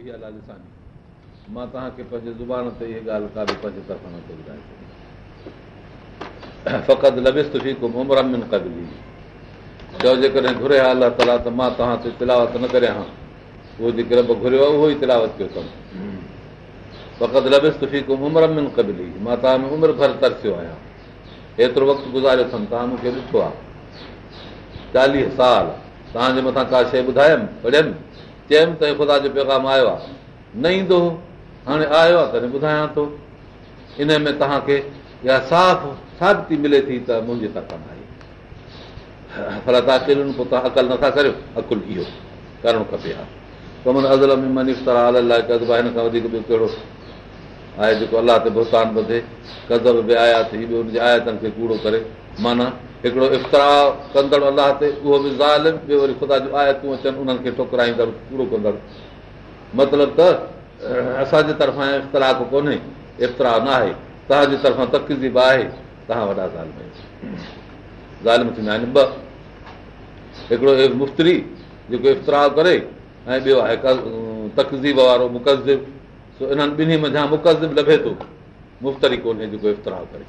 मां तव्हांखे पंहिंजे ज़ुबान तेबी चओ जेकॾहिं घुरे हा अलाह ताला त मां ते तिलावत न करियां उहो आहे उहो ई तिलावत कयो मां तव्हां में उमिरि भर तरसियो आहियां एतिरो वक़्तु गुज़ारियो अथमि तव्हां मूंखे ॾिठो आहे चालीह साल तव्हांजे मथां का शइ ॿुधायमि पढ़ियमि चयमि त ख़ुदा जो पैगाम आयो आहे न ईंदो हो हाणे आयो आहे तॾहिं ॿुधायां थो इन में तव्हांखे इहा साफ़ साबिती मिले थी त मुंहिंजी तरफ़ आई पर तव्हां केॾनि पोइ तव्हां अकल नथा करियो अकुलु इहो करणु खपे हा त हुन अज़ल में मनीष तरह अलाए आहे हिन खां वधीक ॿियो कहिड़ो आहे जेको अलाह ते भुगतान ॿधे कदब बि आया थी ॿियो हुनजे आयातनि खे कूड़ो करे माना हिकिड़ो इफ़्तरा कंदड़ अलाह ते उहो बि ज़ालिम ॿियो वरी ख़ुदा जूं आयतूं अचनि उन्हनि खे ठुकराईंदड़ पूरो कंदड़ मतिलबु त असांजे तरफ़ां इफ़्तराक कोन्हे इफ़्तरा न आहे तव्हांजे तरफ़ां तकज़ीब आहे तव्हां वॾा ज़ाल ज़ालिम थींदा आहिनि ॿ हिकिड़ो मुफ़्तरी जेको इफ़्तरा करे ऐं ॿियो आहे तकज़ीब वारो मुक़ज़िब इन्हनि ॿिन्ही मथां मुकज़िब लभे थो मुफ़्तरी कोन्हे जेको इफ़्तराह करे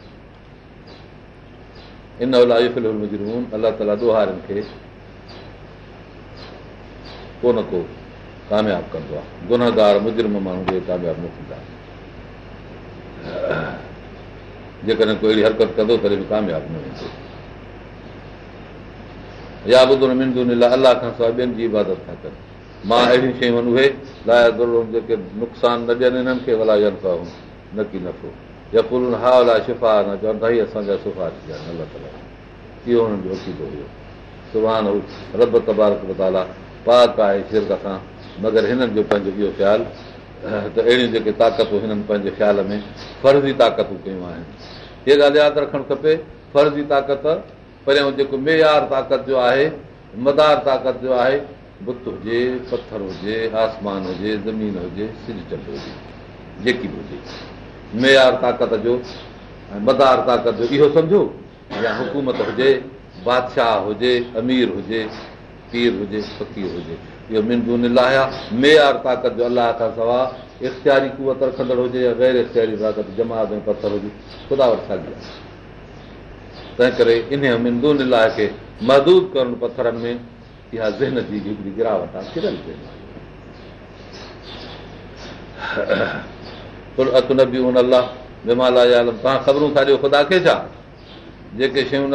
अल को कामयाबु कंदो आहे जेकॾहिं को अहिड़ी हरकत कंदो तॾहिं बि कामयाबु न वेंदो अलाह खां सवाइ ॿियनि जी इबादत था कनि मां अहिड़ियूं शयूं आहिनि उहे नुक़सान न ॾियनि हिननि खे भला न की नथो या कुर हाव शिफ़ा न चवनि त ही असांजा सुफ़ा थी विया न इहो हुननि जो अकीदो हुयो सुभाणे रब तबारक बदाला पाक आहे सिरक सां मगर हिननि जो पंहिंजो इहो ख़्यालु त अहिड़ियूं जेके ताक़तूं हिननि पंहिंजे ख़्याल में फर्ज़ी ताक़तूं कयूं आहिनि इहा ॻाल्हि यादि रखणु खपे फर्ज़ी ताक़त पहिरियों जेको मेयार ताक़त जो आहे मदार ताक़त जो आहे बुत हुजे पथर हुजे आसमान हुजे ज़मीन हुजे सिज चंड हुजे जेकी बि हुजे मयार ताक़त जो ऐं मदार ताक़त जो इहो सम्झो या हुकूमत हुजे बादशाह हुजे अमीर हुजे पीर हुजे फ़कीर हुजे इहो मिंदून नाहे मयार ताक़त जो अलाह खां सवाइ इख़्तियारी कुवत रखंदड़ हुजे या गैर इख़्तियारी ताक़त जमात में पथर हुजे ख़ुदा तंहिं करे इन मिंदून लाइ खे महदूद करणु पथरनि में इहा ज़हन जी हिकिड़ी गिरावट आहे किरल ख़बरूं था ॾियो ख़ुदा थी विया आहियो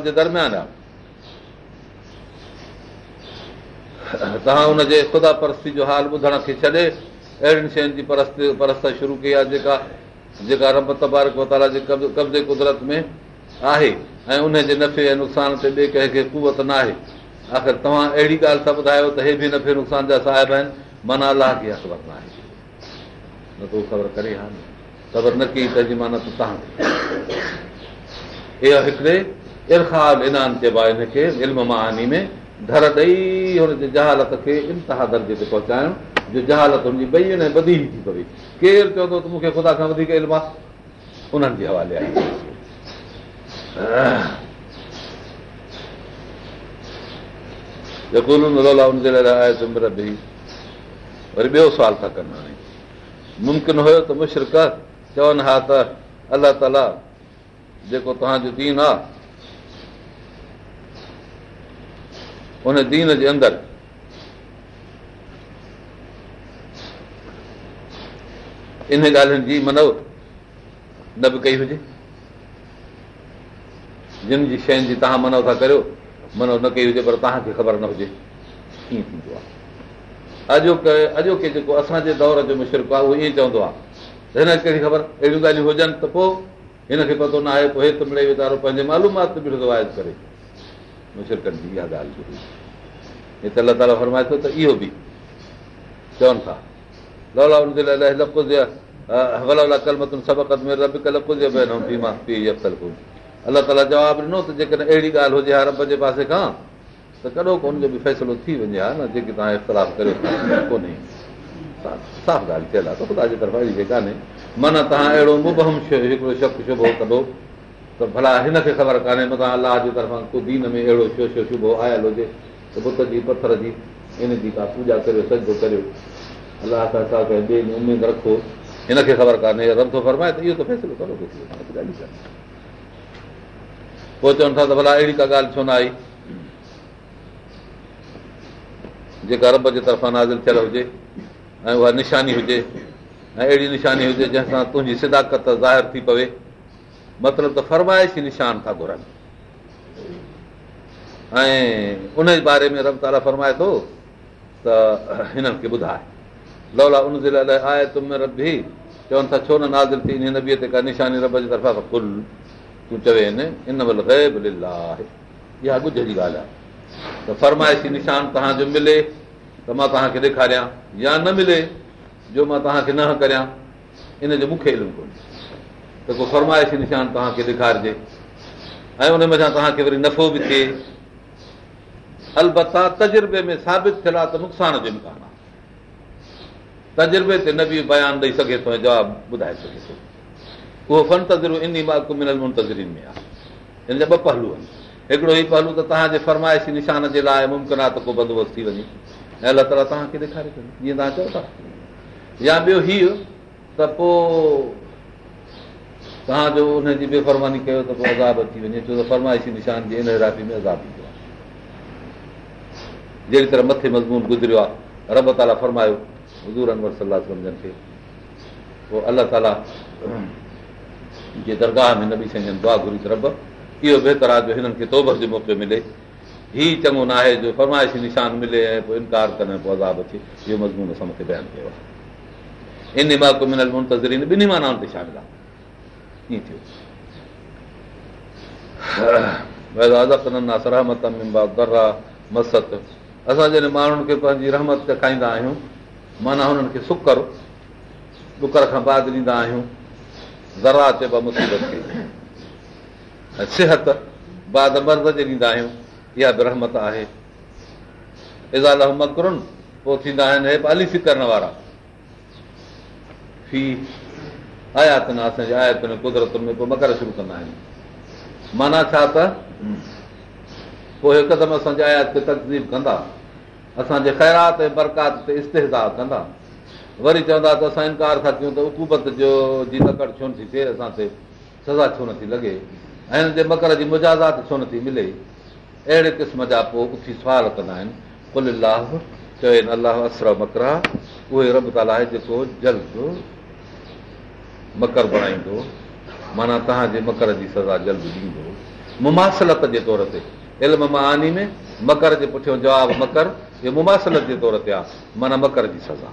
तव्हांजो तव्हां हुनजे ख़ुदा परस्ती जो हाल ॿुधण खे छॾे अहिड़ियुनि शयुनि जी परस्त शुरू कई आहे जेका जेका कब्ज़े कुदरत में आहे ऐं उनजे नफ़े ऐं नुक़सान ते ॿिए कंहिंखे कुवत न आहे आख़िर तव्हां अहिड़ी ॻाल्हि था ॿुधायो त हे बि नफ़े नुक़सान जा साहिब आहिनि माना अलाह खे ख़बर न आहे न त ख़बर करे हा न ख़बर न कई तंहिंजी माना तव्हां इहो हिकिड़े इरखाल इनान चइबो आहे हिनखे इल्म महानी में घर ॾेई हुनजे जहालत खे इंतिहा दर्जे ते पहुचाइणु जो जहालत हुनजी ॿई न ॿधी थी पवे केरु चवंदो त मूंखे ख़ुदा खां वधीक इल्मु आहे उन्हनि जे हवाले आहे वरी ॿियो सुवाल था कनि हाणे मुमकिन हुयो त मुशरक चवनि हा त अलाह ताला जेको तव्हांजो दीन आहे उन दीन जे अंदरि इन ॻाल्हियुनि जी मन न बि कई हुजे जिन जी शयुनि जी तव्हां मनो था करियो मनो न कई हुजे पर तव्हांखे ख़बर न हुजे कीअं थींदो आहे अॼोके अॼोके जेको असांजे दौर जो मुशिरक आहे उहो ईअं चवंदो आहे हिन कहिड़ी ख़बर अहिड़ियूं ॻाल्हियूं हुजनि त पोइ हिनखे पतो न आहे पोइ कोई वीचारो पंहिंजे मालूमात बि रिवायत करे मुशिरकनि जी इहा ॻाल्हि जुड़ी हिते अलाह ताला फरमाए थो त इहो बि चवनि था हुनजे दौरा कुझु हवाला कलमतुनि सबक़ु कोन्हे अलाह ताला जवाबु ॾिनो त जेकॾहिं अहिड़ी ॻाल्हि हुजे हा रब जे पासे खां त कॾो कोन जो बि फ़ैसिलो थी वञे हा न जेके तव्हां इख़्तिलाफ़ करियो कोन्हे साफ़ ॻाल्हि थियल आहे त ख़ुदा तरफ़ अहिड़ी कान्हे माना तव्हां अहिड़ो मुबहम हिकिड़ो शक शुभो कढो त भला हिनखे ख़बर कोन्हे मथां अलाह जे तरफ़ां को दीन में अहिड़ो शो शो शुभो आयल हुजे त बुत जी पथर जी इन जी का पूॼा करियो सॼो करियो अलाह सां छा कयो ॿिए में उमेदु रखो हिनखे ख़बर कान्हे रब थो फरमाए त इहो त फ़ैसिलो कंदो पोइ चवनि था त भला अहिड़ी का ॻाल्हि छो न आई जेका रब जे तरफ़ां नाज़िल थियलु हुजे ऐं उहा निशानी हुजे ऐं अहिड़ी निशानी हुजे जंहिंसां तुंहिंजी सिदाकत ज़ाहिर थी पवे मतिलबु त फरमाइश ई निशान था घुरनि ऐं उन जे बारे में रब तारा फरमाए थो त हिननि खे ॿुधाए लौला उन जे लाइ आहे तुम रबी चवनि था छो न नाज़िल थी इन नबीअ ते का निशानी रब जे तरफ़ां फुल तूं चवे न इन महिल ग़ैब इहा ॿुध जी ॻाल्हि आहे त फरमाइशी निशान तव्हांजो मिले त मां तव्हांखे ॾेखारियां या न मिले जो मां तव्हांखे न करियां इन जो मूंखे इल्मु कोन्हे त को फरमाइशी निशान तव्हांखे ॾेखारिजे ऐं उन मथां तव्हांखे वरी नफ़ो बि थिए अलबता तजुर्बे में साबित थियल आहे त नुक़सान जो इम्कान आहे तजुर्बे ते न बि बयानु ॾेई सघे थो ऐं जवाबु ॿुधाए सघे थो उहो फन तज़र इन मुंतज़रीन में आहे हिन जा ॿ पहलू आहिनि हिकिड़ो ई पहलू त तव्हांजे फरमाइशी निशान जे लाइ मुमकिन आहे त को बंदोबस्तु थी वञे ऐं अलाह ताला तव्हांखे ॾेखारे जीअं तव्हां चओ था या ॿियो हीउ त पोइ तव्हांजो उनजी बेफ़रमानी कयो त पोइ अज़ाब अची वञे छो त फरमाइशी निशान जी इन में अज़ाब ईंदो आहे जहिड़ी तरह मथे मज़मून गुज़रियो आहे रब ताला फरमायो हज़ूर अनवर सलाह सम्झनि खे पोइ अलाह ताला जे दरगाह में न बि दुआ घुरी रब इहो बहितर आहे जो हिननि खे तोबर जो मौक़ो मिले हीउ चङो न आहे जो फरमाइश निशान मिले ऐं पोइ इनकार कनि पोइ आज़ाब अचे इहो मज़मून असां मूंखे बयानु कयो आहे इन मुंतज़रीन ॿिन्ही माना ते शामिल आहे ईअं थियो रहमत मसत असां जॾहिं माण्हुनि खे पंहिंजी रहमत खाईंदा आहियूं माना हुननि खे सुकर ॾुकर खां बाद ॾींदा आहियूं ज़रा मुसीबत ज़रातीबत सिहत बाद मर्द जे ॾींदा आहियूं इहा बि रहमत आहे इज़ाल मकरुन पोइ थींदा आहिनि हे अली फिकरण वारा फी आयात न असांजे आयात में कुदरत में पोइ मकर शुरू कंदा आहिनि माना छा त पोइ हिकदमि असांजे आयात ते तकज़ीब कंदा असांजे ख़ैरात ऐं बरकात ते इस्तेज़ार कंदा वरी चवंदा त असां इनकार था कयूं त हुकूमत जो जी लकड़ छो नथी थिए असांखे सज़ा छो नथी लॻे ऐं हिन जे मकर जी मुजाज़ात छो नथी मिले अहिड़े क़िस्म जा पोइ उथी सुवाल कंदा आहिनि कुल लाह अलाह असर मकर उहे रब ताला आहे जेको जल्द मकर बणाईंदो माना तव्हांजे मकर जी सज़ा जल्द ॾींदो मुमासलत जे तौर ते इल्म मां आनी में मकर जे पुठियो जवाबु मकर इहो मुमासलत जे तौर ते आहे माना मकर जी सज़ा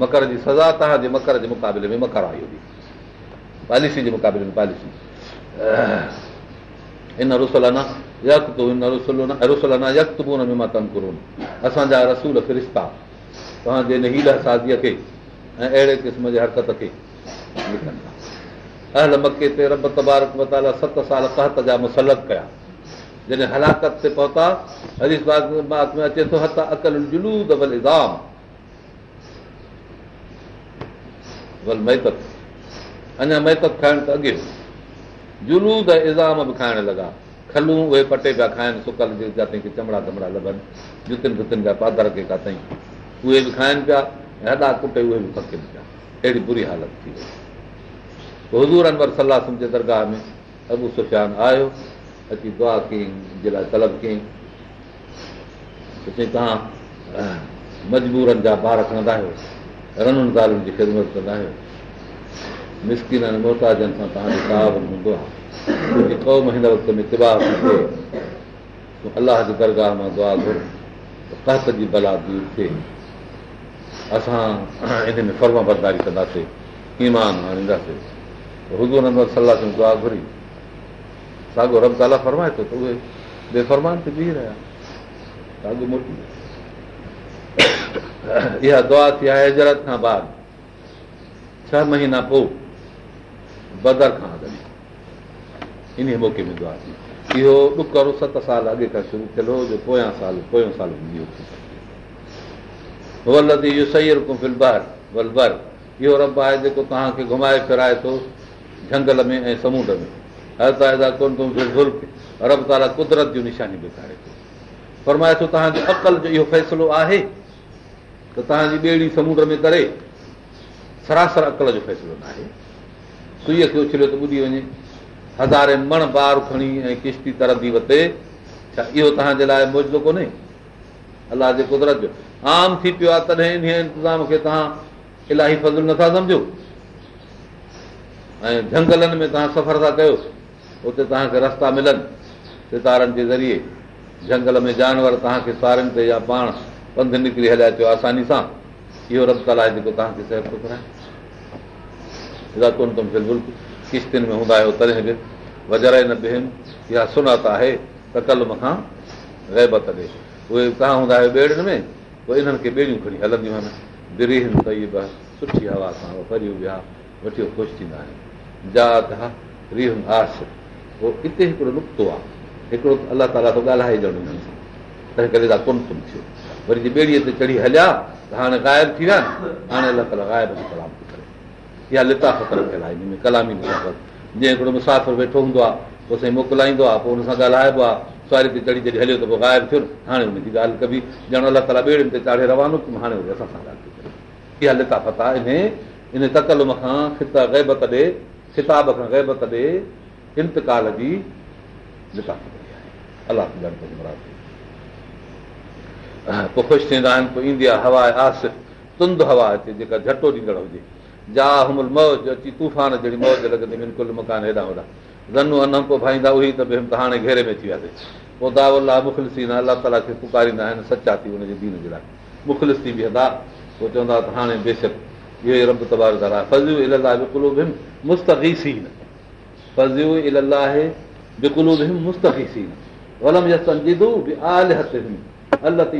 मकर जी सज़ा तव्हांजे मकर जे मुक़ाबले में मकर आई हुई पॉलिसी जे मुक़ाबले में पॉलिसी हिन रुसलाना यक्त मां कमु करसांजा रसूल फिरिश्ता तव्हांजे लहील साज़ीअ खे ऐं अहिड़े क़िस्म जे हरकत खे अहल मके ते रब तबारक मताला सत साल तहत जा मुसलक कया जॾहिं हलाकत ते पहुता हरी अचे थो हथ अकल जुलू दाम वल महतक अञा महितप खाइण त अॻे जुलू त इज़ाम बि खाइण लॻा खलूं उहे पटे पिया खाइनि सुकल जे जा तंहिंखे चमड़ा तमड़ा लॻनि जुतियुनि भुतियुनि जा पादर के का ताईं उहे बि खाइनि पिया ऐं हॾा कुटे उहे बि फकनि पिया अहिड़ी बुरी हालत थी वई हज़ूर अनवर सलाह जे दरगाह में अबू सुफ़ियान आयो अची दुआ कयईं जे लाइ तलब कयईं त चई तव्हां मजबूरनि जा ॿार खणंदा आहियो रननि तालुनि जी ख़िदमत कंदा आहियो मिसकिन मोहताजनि सां तव्हांजो कहावत हूंदो आहे वक़्त में थिए अलाह जे दरगाह मां दुआ घुर कहत जी बला दूर थिए असां इन में फर्म बरदारी कंदासीं ईमान आणींदासीं मां वेंदासीं सलाह सां दुआ घुरी साॻियो रब ताला फरमाए थो त उहे बेफ़रमान ते बीह रहिया साॻियो मोटी इहा दुआ थी आहे हिजरत खां बाद छह महीना पोइ बदर खां इन मौक़े में दुआ थी इहो ॾुकर सत साल अॻे खां शुरू थियल जो पोयां साल पोयों साल इहो सही रुको फिलबर वलबर इहो रब आहे जेको तव्हांखे घुमाए फिराए थो झंगल में ऐं समुंड में हर कोन रब तारा कुदरत जूं निशानियूं ॾेखारे थो फरमाए थो तव्हांजो अकल जो इहो फ़ैसिलो आहे त तव्हांजी ॿेड़ी समुंड में तरे सरासर अकल जो फ़ैसिलो न आहे सुई खे उछलियो त ॿुधी वञे हज़ारे मण ॿार खणी ऐं किश्ती तरंदी वरिते छा इहो तव्हांजे लाइ मौजो कोन्हे अलाह जे कुदरत जो आम थी पियो आहे तॾहिं इन इंतिज़ाम खे तव्हां इलाही फज़ल नथा सम्झो ऐं झंगलनि में तव्हां सफ़र था कयो उते तव्हांखे रस्ता मिलनि सितारनि जे ज़रिए झंगल में जानवर तव्हांखे सारनि ते या पाण पंधु निकिरी हलाए छो आसानी सां इहो रब ताला जेको तव्हांखे थो चवंदो कोन तुम थियो बिल्कुलु किश्तियुनि में हूंदा आहियो तॾहिं बि वजर न बीहनि इहा सुनत आहे त कलम खां रहबत ॾे उहे तव्हां हूंदा आहियो ॿेड़नि में पोइ इन्हनि खे ॿेड़ियूं खणी हलंदियूं आहिनि बिरीहनि बि सुठी हवा सां विया वठी ख़ुशि थींदा आहिनि जात आश इते हिकिड़ो नुक़्तो आहे हिकिड़ो अलाह ताला थो ॻाल्हाएजो हिननि सां तंहिं करे कोन तुम थियो वरी जे ॿेड़ीअ ते चढ़ी हलिया त हाणे ग़ाइब थी विया आहिनि हाणे अलाह ताला ग़ाइब जो कलाम थो करे ग़ाइबा लिताफ़त रखियल आहे हिन में कलामी मुत जीअं हिकिड़ो मुसाफ़िर वेठो हूंदो आहे पोइ साईं मोकिलाईंदो आहे पोइ हुन सां ॻाल्हाइबो आहे सवारी ते चढ़ी जॾहिं हलियो त पोइ ग़ाइब थियो हाणे हुनजी ॻाल्हि कबी ॼण अलाह ताला ॿेड़ियुनि ते चाढ़े रवानो हाणे वरी असां सां ॻाल्हि थी करे इहा आहे इन इन कतल खां ख़िता ग़ैबत ॾे ख़िताब खां ग़ैबत ॾे इंतकाल जी आहे लिताफ़ताज़ पोइ ख़ुशि थींदा आहिनि पोइ ईंदी आहे हवा आसि तुंद हवा हिते जेका झटो ॾींदड़ हुजे जा हुमल मौज अची तूफ़ान जहिड़ी मौज लॻंदी मकान हेॾा होॾा रनू अनम भाईंदा उहे त बि हाणे घेरे में थी वियासीं पोइ दा मुखल सीन अला ताला खे पुकारींदा आहिनि सचा थी हुनजे दीन जे लाइ मुखलिस थी बीहंदा पोइ चवंदा त हाणे बेशक इहो ई रब रमत आहे असांखे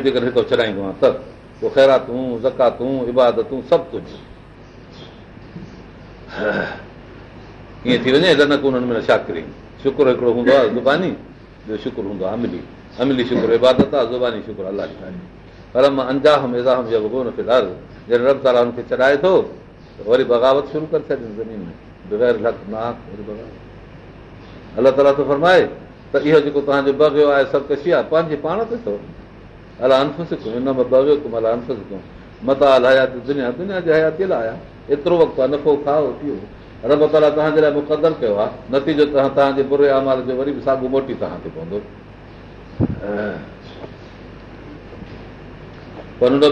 जेकॾहिं ज़कातूं इबादतूं सभु तुंहिंजियूं ईअं थी वञे त न कोन्हनि में न छा कि शुक्र हिकिड़ो हूंदो आहे ज़ुबानी जो शुक्र हूंदो आहे अमिली अमिल शुकुर इबादत आहे ज़ुबानी शुकुर अलाही पर मां अंजाह भॻवान फिलाल जॾहिं रब ताला हुनखे चढ़ाए थो त वरी बगावत शुरू करे छॾ ज़मीन में अलाह ताला थो फरमाए त इहो जेको तव्हांजो ॿ आहे सभु आहे पंहिंजे पाण ते थो अला अनफ़ुसियो अलाए मता अलातया जे हयातीअ लाइ एतिरो वक़्तु आहे नफ़ो खाओ पीओ रब ताला तव्हांजे लाइ मुक़दर कयो आहे नतीजो तव्हांजे बुरे अमाल जो वरी बि साॻियो मोटी तव्हांखे पवंदो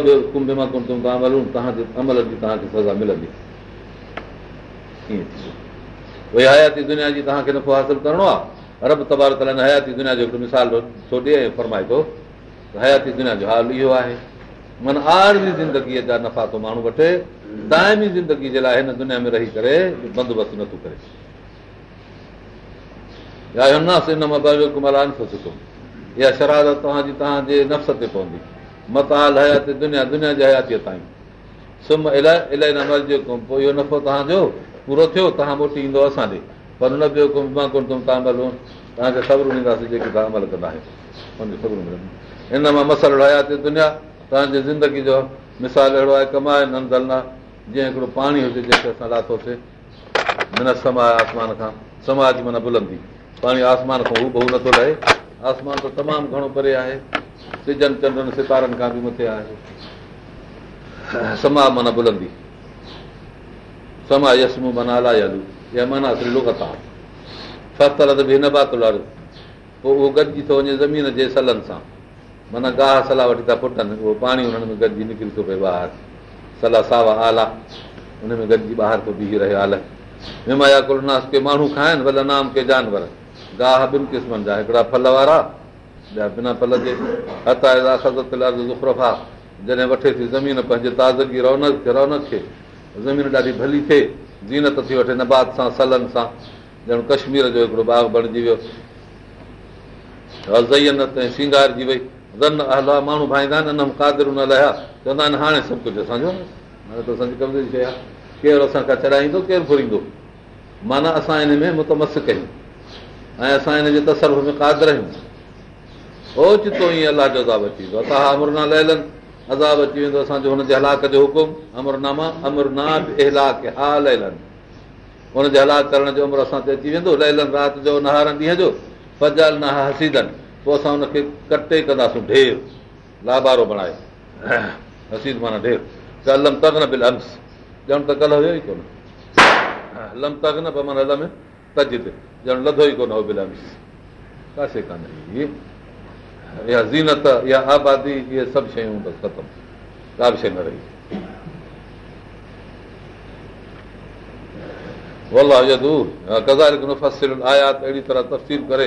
बि कुंभ मां अमल जी तव्हांखे सज़ा मिलंदी भई हयाती दुनिया जी तव्हांखे नफ़ो हासिलु करिणो आहे अरब तबारत हयाती दुनिया जो हिकिड़ो मिसाल छो ॾे फरमाए थो हयाती दुनिया जो हाल इहो आहे माना आरज़ी ज़िंदगीअ जा नफ़ा थो माण्हू वठे दाइमी ज़िंदगी जे लाइ हिन दुनिया में रही करे बंदोबस्तु नथो करे नफ़्स ते पवंदी मतालयात हयातीअ ताईं सुम इलाही नफ़ो तव्हांजो पूरो थियो तव्हां मोटी ईंदो असांजे पर हुन मां कोन तव्हांखे ख़बरूं ॾींदासीं जेके तव्हां अमल कंदा हिन मां हयात दुनिया तव्हांजे ज़िंदगी जो मिसाल अहिड़ो आहे कमाए न जीअं हिकिड़ो पाणी हुजे जेके असां लाथोसीं माना समा आसमान खां समाज माना बुलंदी पाणी आसमान खां हू बहु नथो लहे आसमान त तमामु घणो परे आहे सिजनि चंडनि सितारनि खां बि मथे आहे समा माना बुलंदी समा यसमू माना अलाए हलूं या माना लुगत आहे फ़सल त बि हिन बात लारे पोइ उहो गॾिजी थो वञे ज़मीन जे सलनि सां माना गाह सलाह वठी था पुटनि उहो पाणी हुननि में गॾिजी निकिरी थो पए ॿाहिरि सला सावा आला हुन में गॾिजी ॿाहिरि थो बीह रहियो आल हिमाया कुलनास के माण्हू खाइनि भला नाम के जानवर गाह ॿिनि क़िस्मनि जा हिकिड़ा फल वारा ॿिया बिना फल जे हरफा जॾहिं वठे थी ज़मीन पंहिंजे ताज़गी रौनक खे रौनक खे ज़मीन ॾाढी भली थिए जीनत थी वठे नबात सां सलनि सां ॼण कश्मीर जो हिकिड़ो बाग बणिजी वियो ऐं सिंगारजी वई रन हला माण्हू भाईंदा आहिनि कादरूं न लहिया चवंदा आहिनि हाणे सभु कुझु असांजो कमज़ोरी शइ आहे केरु असांखां चढ़ाईंदो केरु घुरींदो माना असां हिन में मुतमस कयूं ऐं असां हिन जे तसर में कादर आहियूं हो चितो ई अलाह जो अज़ाब अची वेंदो असां अमरना अज़ाब अची वेंदो असांजो हुनजे हलाक जो हुकुम अमरनामा हा हुनजे हलाक करण जो अमर असां ते अची वेंदो लहिलनि राति जो नहारनि ॾींहं जो फजल न हसीदनि पोइ असां हुनखे कटे कंदासीं लाभारो बणाए हसीद माना ई कोन लधो ई कोन ज़ीनत इहा आबादी इहे सभु शयूं ख़तम का बि शइ न रही आयात अहिड़ी तरह तफ़सील करे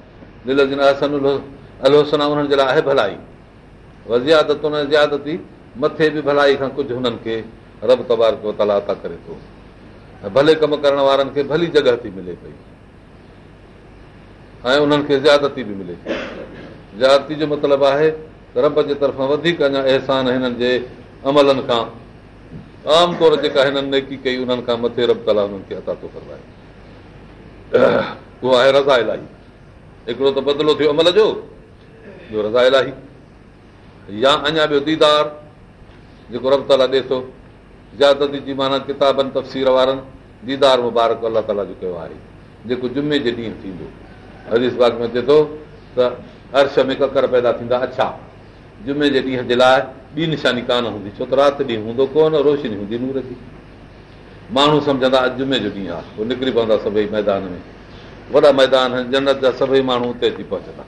अलोसना जे लाइ आहे भलाई वज़ियादत उन ज़ियादती मथे बि भलाई खां कुझु हुननि खे रब तबार कयो तला था करे थो ऐं भले कमु करण वारनि खे भली जॻह थी मिले पई ऐं उन्हनि खे ज़्यादती बि मिले पई ज़्यादती जो मतिलबु आहे त रब जे तरफ़ां वधीक अञा अहसान हिननि जे अमलनि खां आम तौर जेका हिननि नेकी कई उन्हनि खां मथे रब तला हुननि खे अता थो करवाए उहो आहे रज़ा इलाही हिकिड़ो त बदिलो थियो अमल जो ॿियो रज़ा इलाही या अञा ॿियो दीदार जेको रब ताला ॾे थो या जी माना किताबनि तफ़सीर वारनि दीदार मुबारक अलाह ताला जो कयो आहे जेको जुमे जे ॾींहुं थींदो हज़ीस बाग में अचे थो त अर्श में ककर पैदा थींदा अच्छा जुमे जे ॾींहं जे लाइ ॿी निशानी कान हूंदी छो त राति ॾींहुं हूंदो कोन रोशनी हूंदी नूर जी माण्हू सम्झंदा अॼु जुमे जो ॾींहुं आहे पोइ निकिरी पवंदा सभई मैदान में वॾा मैदान आहिनि जनत जा सभई माण्हू उते अची पहुचंदा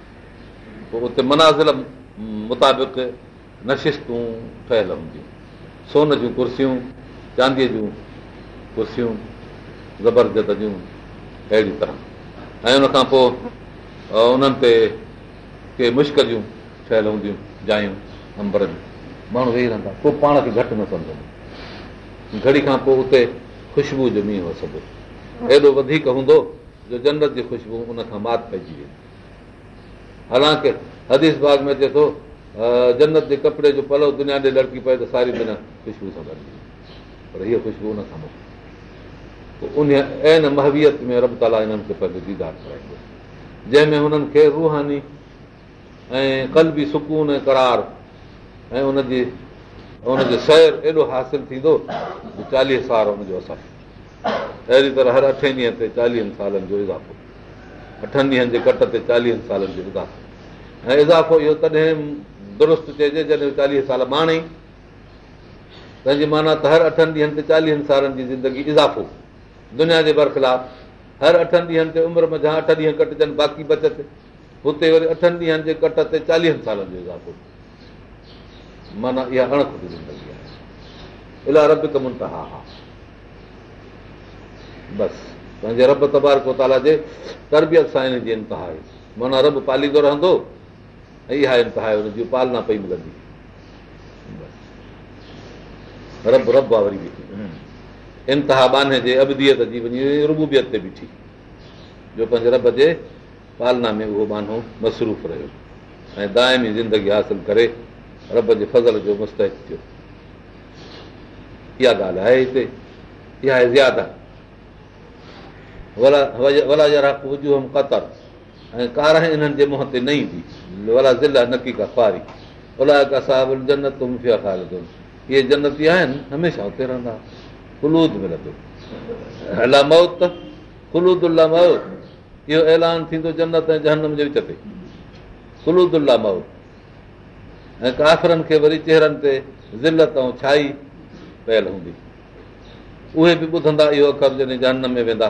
पोइ उते मनाज़ मुताबिक़ नशिश्तूं ठहियल हूंदियूं सोन जूं कुर्सियूं चांदीअ जूं कुर्सियूं ज़बरदस्त जूं अहिड़ी तरह ऐं उनखां पोइ उन्हनि ते के मुश्क जूं ठहियलु हूंदियूं जायूं अंबर जूं माण्हू वेही रहंदा पोइ पाण खे घटि न सम्झंदो घड़ी खां पोइ उते ख़ुशबू जो मींहुं हो सभु एॾो वधीक हूंदो जो जन्नत जी ख़ुशबू उन खां मात पइजी वेंदी हालांकि हदीस बाग में थिए थो जन्नत जे कपिड़े जो पलो दुनिया ॾे लड़की पए त सारी दुनिया ख़ुशबू सां भरिजी वञे पर हीअ ख़ुशबू उन उन खां मोकिली उनखां महवियत में रब ताला हिननि खे पंहिंजो दीदार कराईंदो जंहिंमें हुननि खे रूहानी ऐं कल बि सुकून ऐं करार ऐं उनजी उनजो सैर एॾो हासिलु थींदो चालीह साल हुनजो असां अहिड़ी तरह हर अठे ॾींहं ते चालीहनि सालनि जो इज़ाफ़ो अठनि ॾींहनि जे कट ते चालीहनि सालनि जो इज़ाफ़ो ऐं इज़ाफ़ो इहो तॾहिं दुरुस्त चइजे जॾहिं चालीह साल माणे तंहिंजी माना त हर अठनि ॾींहनि ते चालीहनि सालनि जी ज़िंदगी इज़ाफ़ो दुनिया जे बरख़िलाफ़ हर अठनि ॾींहनि ते उमिरि में छा अठ ॾींहं कटजनि बाक़ी बचति हुते वरी अठनि ॾींहनि जे कट ते चालीहनि सालनि जो इज़ाफ़ो माना इहा ज़िंदगी आहे इलाही रब त हा हा बसि पंहिंजे रब तबार को ताला जे तरबियत सां हिन जी इंतिहा आहे माना रब पालींदो रहंदो ऐं इहा इंतिहा आहे हुनजी पालना पई मिलंदी रब रब आहे वरी बिठी इंतिहा बाने जे अबदीअ जी वञी रुबूबियत ते बीठी जो पंहिंजे रब जे पालना में उहो बानो मसरूफ़ रहियो ऐं दाइमी ज़िंदगी हासिल करे रब जे फज़ल जो मुस्तक थियो इहा ॻाल्हि आहे हिते इहा आहे ज़्यादा वला याख वजूम ऐं कार इन्हनि जे मुंह ते न ईंदी न की का कुआरी आहिनि हमेशह इहो ऐलान थींदो जनत ऐं जनम जे विच ते फलूदु माउत ऐं काफ़िरनि खे वरी चेहरनि ते ज़िलत ऐं छाई पयल हूंदी उहे बि ॿुधंदा इहो अख़र जॾहिं जनम में वेंदा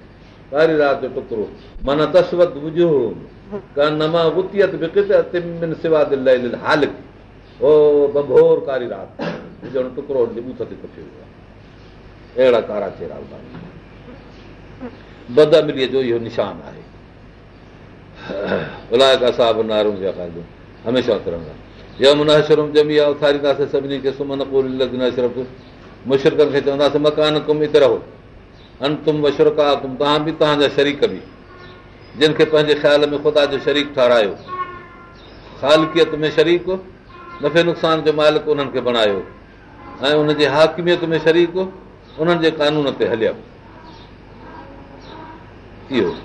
इहो निशान आहे उथारींदासीं सभिनी खे सुमन पूर मु चवंदासीं मकान कुमी त अंतुम व शुरका तुम तव्हां बि तव्हांजा शरीक बि जिन खे पंहिंजे ख़्याल में ख़ुदा जो शरीक ठारायो ख़ालकियत में शरीक नफ़े नुक़सान जो मालिक उन्हनि खे बणायो ऐं उनजे हाकमियत में शरीक उन्हनि जे कानून ते हलिया इहो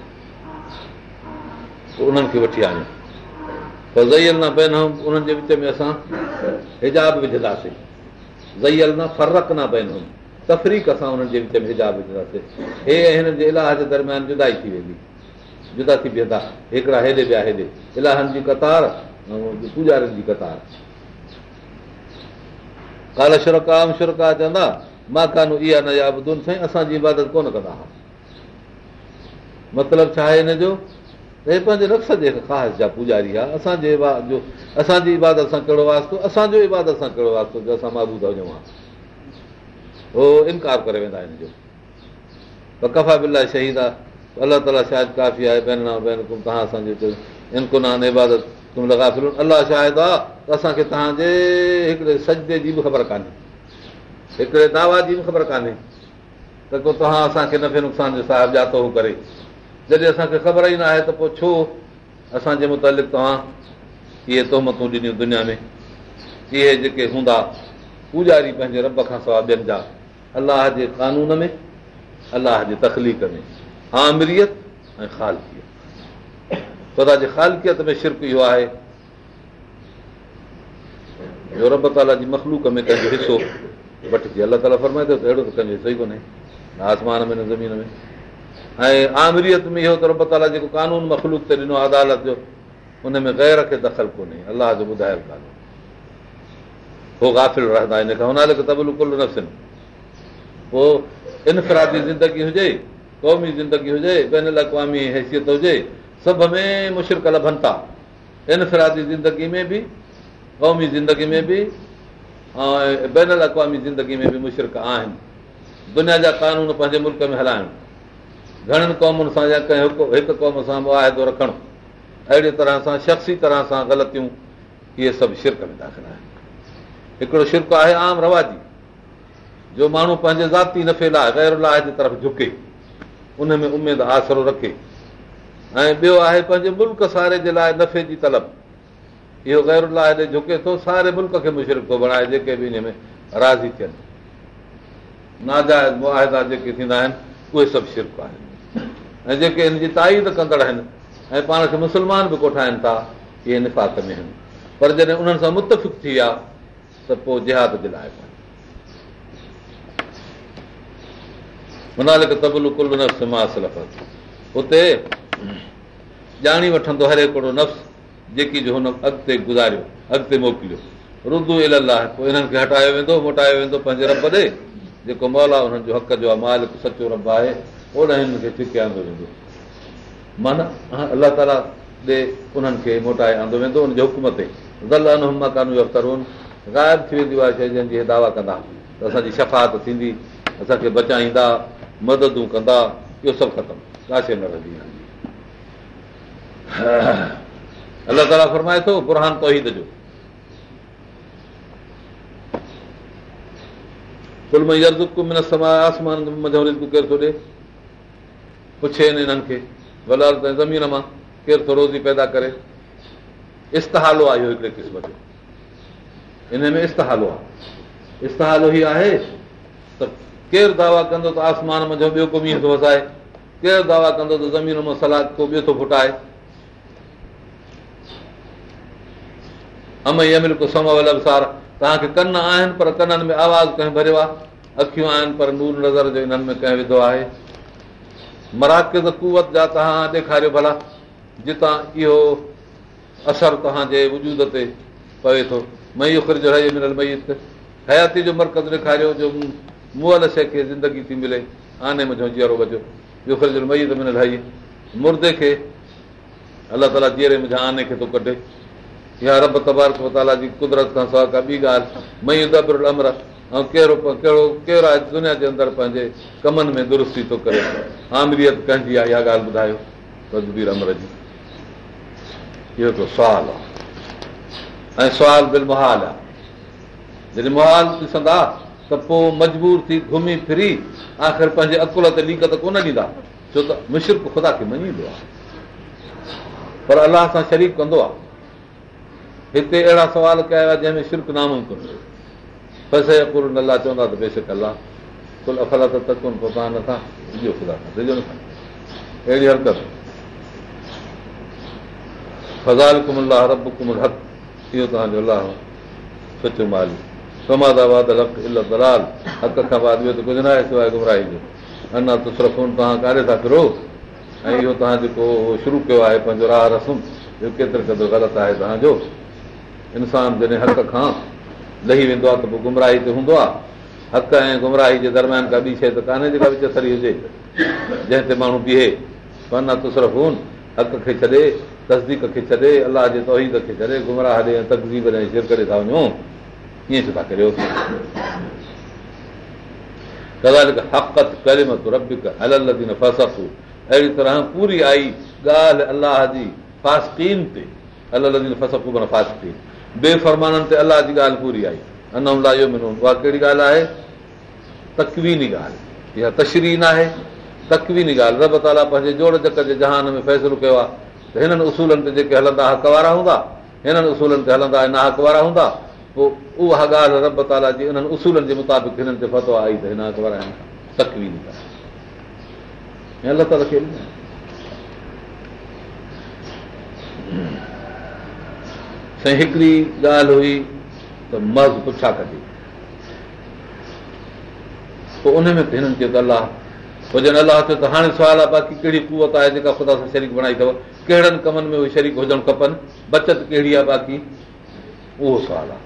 उन्हनि खे वठी आणियो परई अला बेन हुउमि उन्हनि जे विच में असां हिजाब विझंदासीं ज़ई न फरक न बेन हुउमि तफ़रीक़ सां उन्हनि जे विच में हिजाब विझंदासीं हे हिननि जे इलाह जे दरमियान जुदाई थी वेंदी जुदा थी बीहंदा हिकिड़ा हेॾे ॿिया हेॾे इलाहनि जी कतार पूजारनि जी कतार काल शुरका शुरका चवंदा मां कानू इहा न साईं असांजी इबादत कोन कंदा हुआ मतिलबु छा आहे हिन जो त हे पंहिंजे नफ़्स जे ख़ासि जा पुॼारी आहे असांजे असांजी इबादत सां कहिड़ो वास्तो असांजो इबादत सां कहिड़ो वास्तो जो असां महबूद हुजूं हा उहो इनकार करे वेंदा हिन जो बफ़ा बि शहीद आहे अलाह ताला शायदि काफ़ी आहे तव्हां असांजो इबादत लॻा फिर अलाह शायदि आहे त असांखे तव्हांजे हिकिड़े जी बि ख़बर कान्हे हिकिड़े दावा जी बि ख़बर कान्हे त को तव्हां असांखे नफ़े नुक़सान जो साहिबु जातो हू करे जॾहिं असांखे ख़बर ई न आहे त पोइ छो असांजे मुतालिक़ तव्हां इहे तोहमतूं ॾिनियूं दुनिया में इहे जेके हूंदा पूॼारी पंहिंजे रब खां सवाइ ॿियनि जा अलाह जे कानून में अलाह जे तख़लीक में आमरीयत ऐं ख़ालकियत ख़ुदा जे ख़ालकियत में शिरक इहो आहे ताला जी मखलूक में कंहिंजो हिसो वठिजे अलाह ताला फरमाए थो त अहिड़ो त कंहिंजो हिसो ई कोन्हे न आसमान में न ज़मीन में ऐं आमरीयत में इहो त रब ताला जेको कानून मखलूक ते ॾिनो अदालत जो हुन में ग़ैर खे दख़ल कोन्हे अलाह जो ॿुधायल हो गाफ़िल रहंदा हिन खां हुनखे त बिल्कुलु न थियनि उहो इनफ़रादी ज़िंदगी हुजे क़ौमी ज़िंदगी हुजे बैन बनलवामी हैसियत हुजे सभ में मुशर्क़ लभनि था इनफ़रादी ज़िंदगी में बि क़ौमी ज़िंदगी में बि ऐं बैन बेनलक़ी ज़िंदगी में बि मुशिरिक आहिनि दुनिया जा कानून पंहिंजे मुल्क में हलाइणु घणनि क़ौमुनि सां या कंहिं हिकु हिकु क़ौम सां मुआदो रखणु अहिड़े तरह सां शख़्सी तरह सां ग़लतियूं इहे सभु शिरक में दाख़िल आहिनि हिकिड़ो शिरक आहे आम रवाजी जो माण्हू पंहिंजे ज़ाती नफ़े लाइ ग़ैर गैरुलाहे जे तरफ़ झुके उन में उमेदु आसिरो रखे ऐं ॿियो आहे पंहिंजे मुल्क सारे जे लाइ नफ़े जी तलब इहो ग़ैर गैरुलाहे झुके थो सारे मुल्क खे मुशिरफ़ थो बणाए जेके बि हिन में राज़ी थियनि नाजाइज़ मुआदा जेके थींदा आहिनि उहे सभु शिरक आहिनि ऐं जेके हिन जी ताईद कंदड़ आहिनि ऐं पाण खे मुस्लमान बि कोठाइनि था इहे निफ़ात में आहिनि पर जॾहिं उन्हनि सां मुतफ़िक़ थी विया त पोइ जिहाद जे लाइ मुनालिक तबल कुल नफ़्स मां सिल हुते ॼाणी वठंदो हर हिकिड़ो नफ़्स जेकी जो हुन अॻिते गुज़ारियो अॻिते मोकिलियो रुदू इल अलाह पोइ हिननि खे हटायो वेंदो मोटायो वेंदो पंहिंजे रब ॾे जेको मौला हुननि जो हक़ जो आहे मालिक सचो रब आहे उन हिननि खे ठीके आंदो वेंदो माना अलाह ताला ॾे उन्हनि खे मोटाए आंदो वेंदो हुनजे हुकुम ते ज़ल कानू या तरून ग़ाइबु थी वेंदी आहे शइ जंहिंजी दावा कंदा त असांजी शफ़ात थींदी असांखे बचाईंदा मददूं कंदा इहो सभु ख़तमु काशे न रहंदी अलाह ताला फरमाए थो केरु थो ॾे पुछे न खे बलाल ज़मीन मां केरु थो रोज़ी पैदा करे इस्तहालो आहे इहो हिकिड़े क़िस्म जो इन में इस्तहालो आहे इस्तहालो ई आहे त आसमान में कंहिं विधो आहे मराक कुता तव्हां ॾेखारियो भला जितां इहो असरु तव्हांजे वजूद ते पए थो हयाती जो मर्कज़ ॾेखारियो जो मुअल शइ खे ज़िंदगी थी मिले आने मुंहिंजो जीअरो बचो ॿियो मई त माई मुर्दे खे अलाह ताला जीअरे मुंहिंजा आने खे थो कढे या रब तबारक जी कुदरत खां सवाइ का ॿी ॻाल्हि मई दबर अमर ऐं कहिड़ो कहिड़ो कहिड़ो आहे दुनिया जे अंदरि पंहिंजे कमनि में दुरुस्ती थो करे आमरियत कंहिंजी आहे इहा ॻाल्हि ॿुधायो अमर जी इहो त सुवाल आहे ऐं सुवाल बिल मुहाल आहे जॾहिं मुहाल ॾिसंदा त पोइ मजबूर थी घुमी फिरी आख़िर पंहिंजे अकुल ते लीक त कोन ॾींदा छो त मुशर्क ख़ुदा खे मञींदो आहे पर अलाह सां शरीफ़ कंदो आहे हिते अहिड़ा सुवाल कया विया जंहिंमें शिर्क नामुमकिन अलाह चवंदा त बेशक अलाह कुल नथा ॾिजो ख़ुदा खां नथा अहिड़ी हरकत फज़ाल कुमला रब कुमल तव्हांजो अलाह सचो माल सोमादाबाद लक हक़ खां बाद ॿियो त कुझु न आहे कयो गुमराही जो अना तुसरफ़ तव्हां काॾे था किरो ऐं इहो तव्हां जेको शुरू कयो आहे पंहिंजो राह रसम ग़लति आहे तव्हांजो इंसान जॾहिं हक़ खां वेंदो आहे त पोइ गुमराही ते हूंदो आहे हक़ ऐं गुमराही जे का ॿी शइ त कान्हे जेका हुजे जंहिं ते माण्हू बीहे हक़ खे छॾे तस्दीक खे छॾे अलाह जे तौहीद खे छॾे गुमराह ॾे ऐं तकज़ीब करे था वञूं ईअं था करे अहिड़ी तरह पूरी आई ॻाल्हि अलाह जी फासकीन ते अलदीन माना फासकीन बेफ़रमाननि ते अलाह जी ॻाल्हि पूरी आई अञा हूंदा इहो मिलो उहा कहिड़ी ॻाल्हि आहे तकवीनी ॻाल्हि इहा तशरीन आहे तकवीनी ॻाल्हि रब ताला पंहिंजे जोड़ जक जे जहान में फ़ैसिलो कयो आहे त हिननि उसूलनि ते जेके हलंदा हक़ वारा हूंदा हिननि उसूलनि ते हलंदा ना हाक वारा हूंदा पोइ उहा ॻाल्हि रब ताला जी उन्हनि उसूलनि जे मुताबिक़ हिननि ते फतो आई त हिन सखी अलाह ताला खे साईं हिकिड़ी ॻाल्हि हुई त मर्ज़ पुछा कजे पोइ उनमें त हिननि चयो त अलाह हुजनि अलाह चयो त हाणे सुवाल आहे बाक़ी कहिड़ी कुवत आहे जेका ख़ुदा सां शरीक बणाई अथव कहिड़नि कमनि में उहे शरीक हुजणु खपनि बचति कहिड़ी आहे बाक़ी उहो सुवालु आहे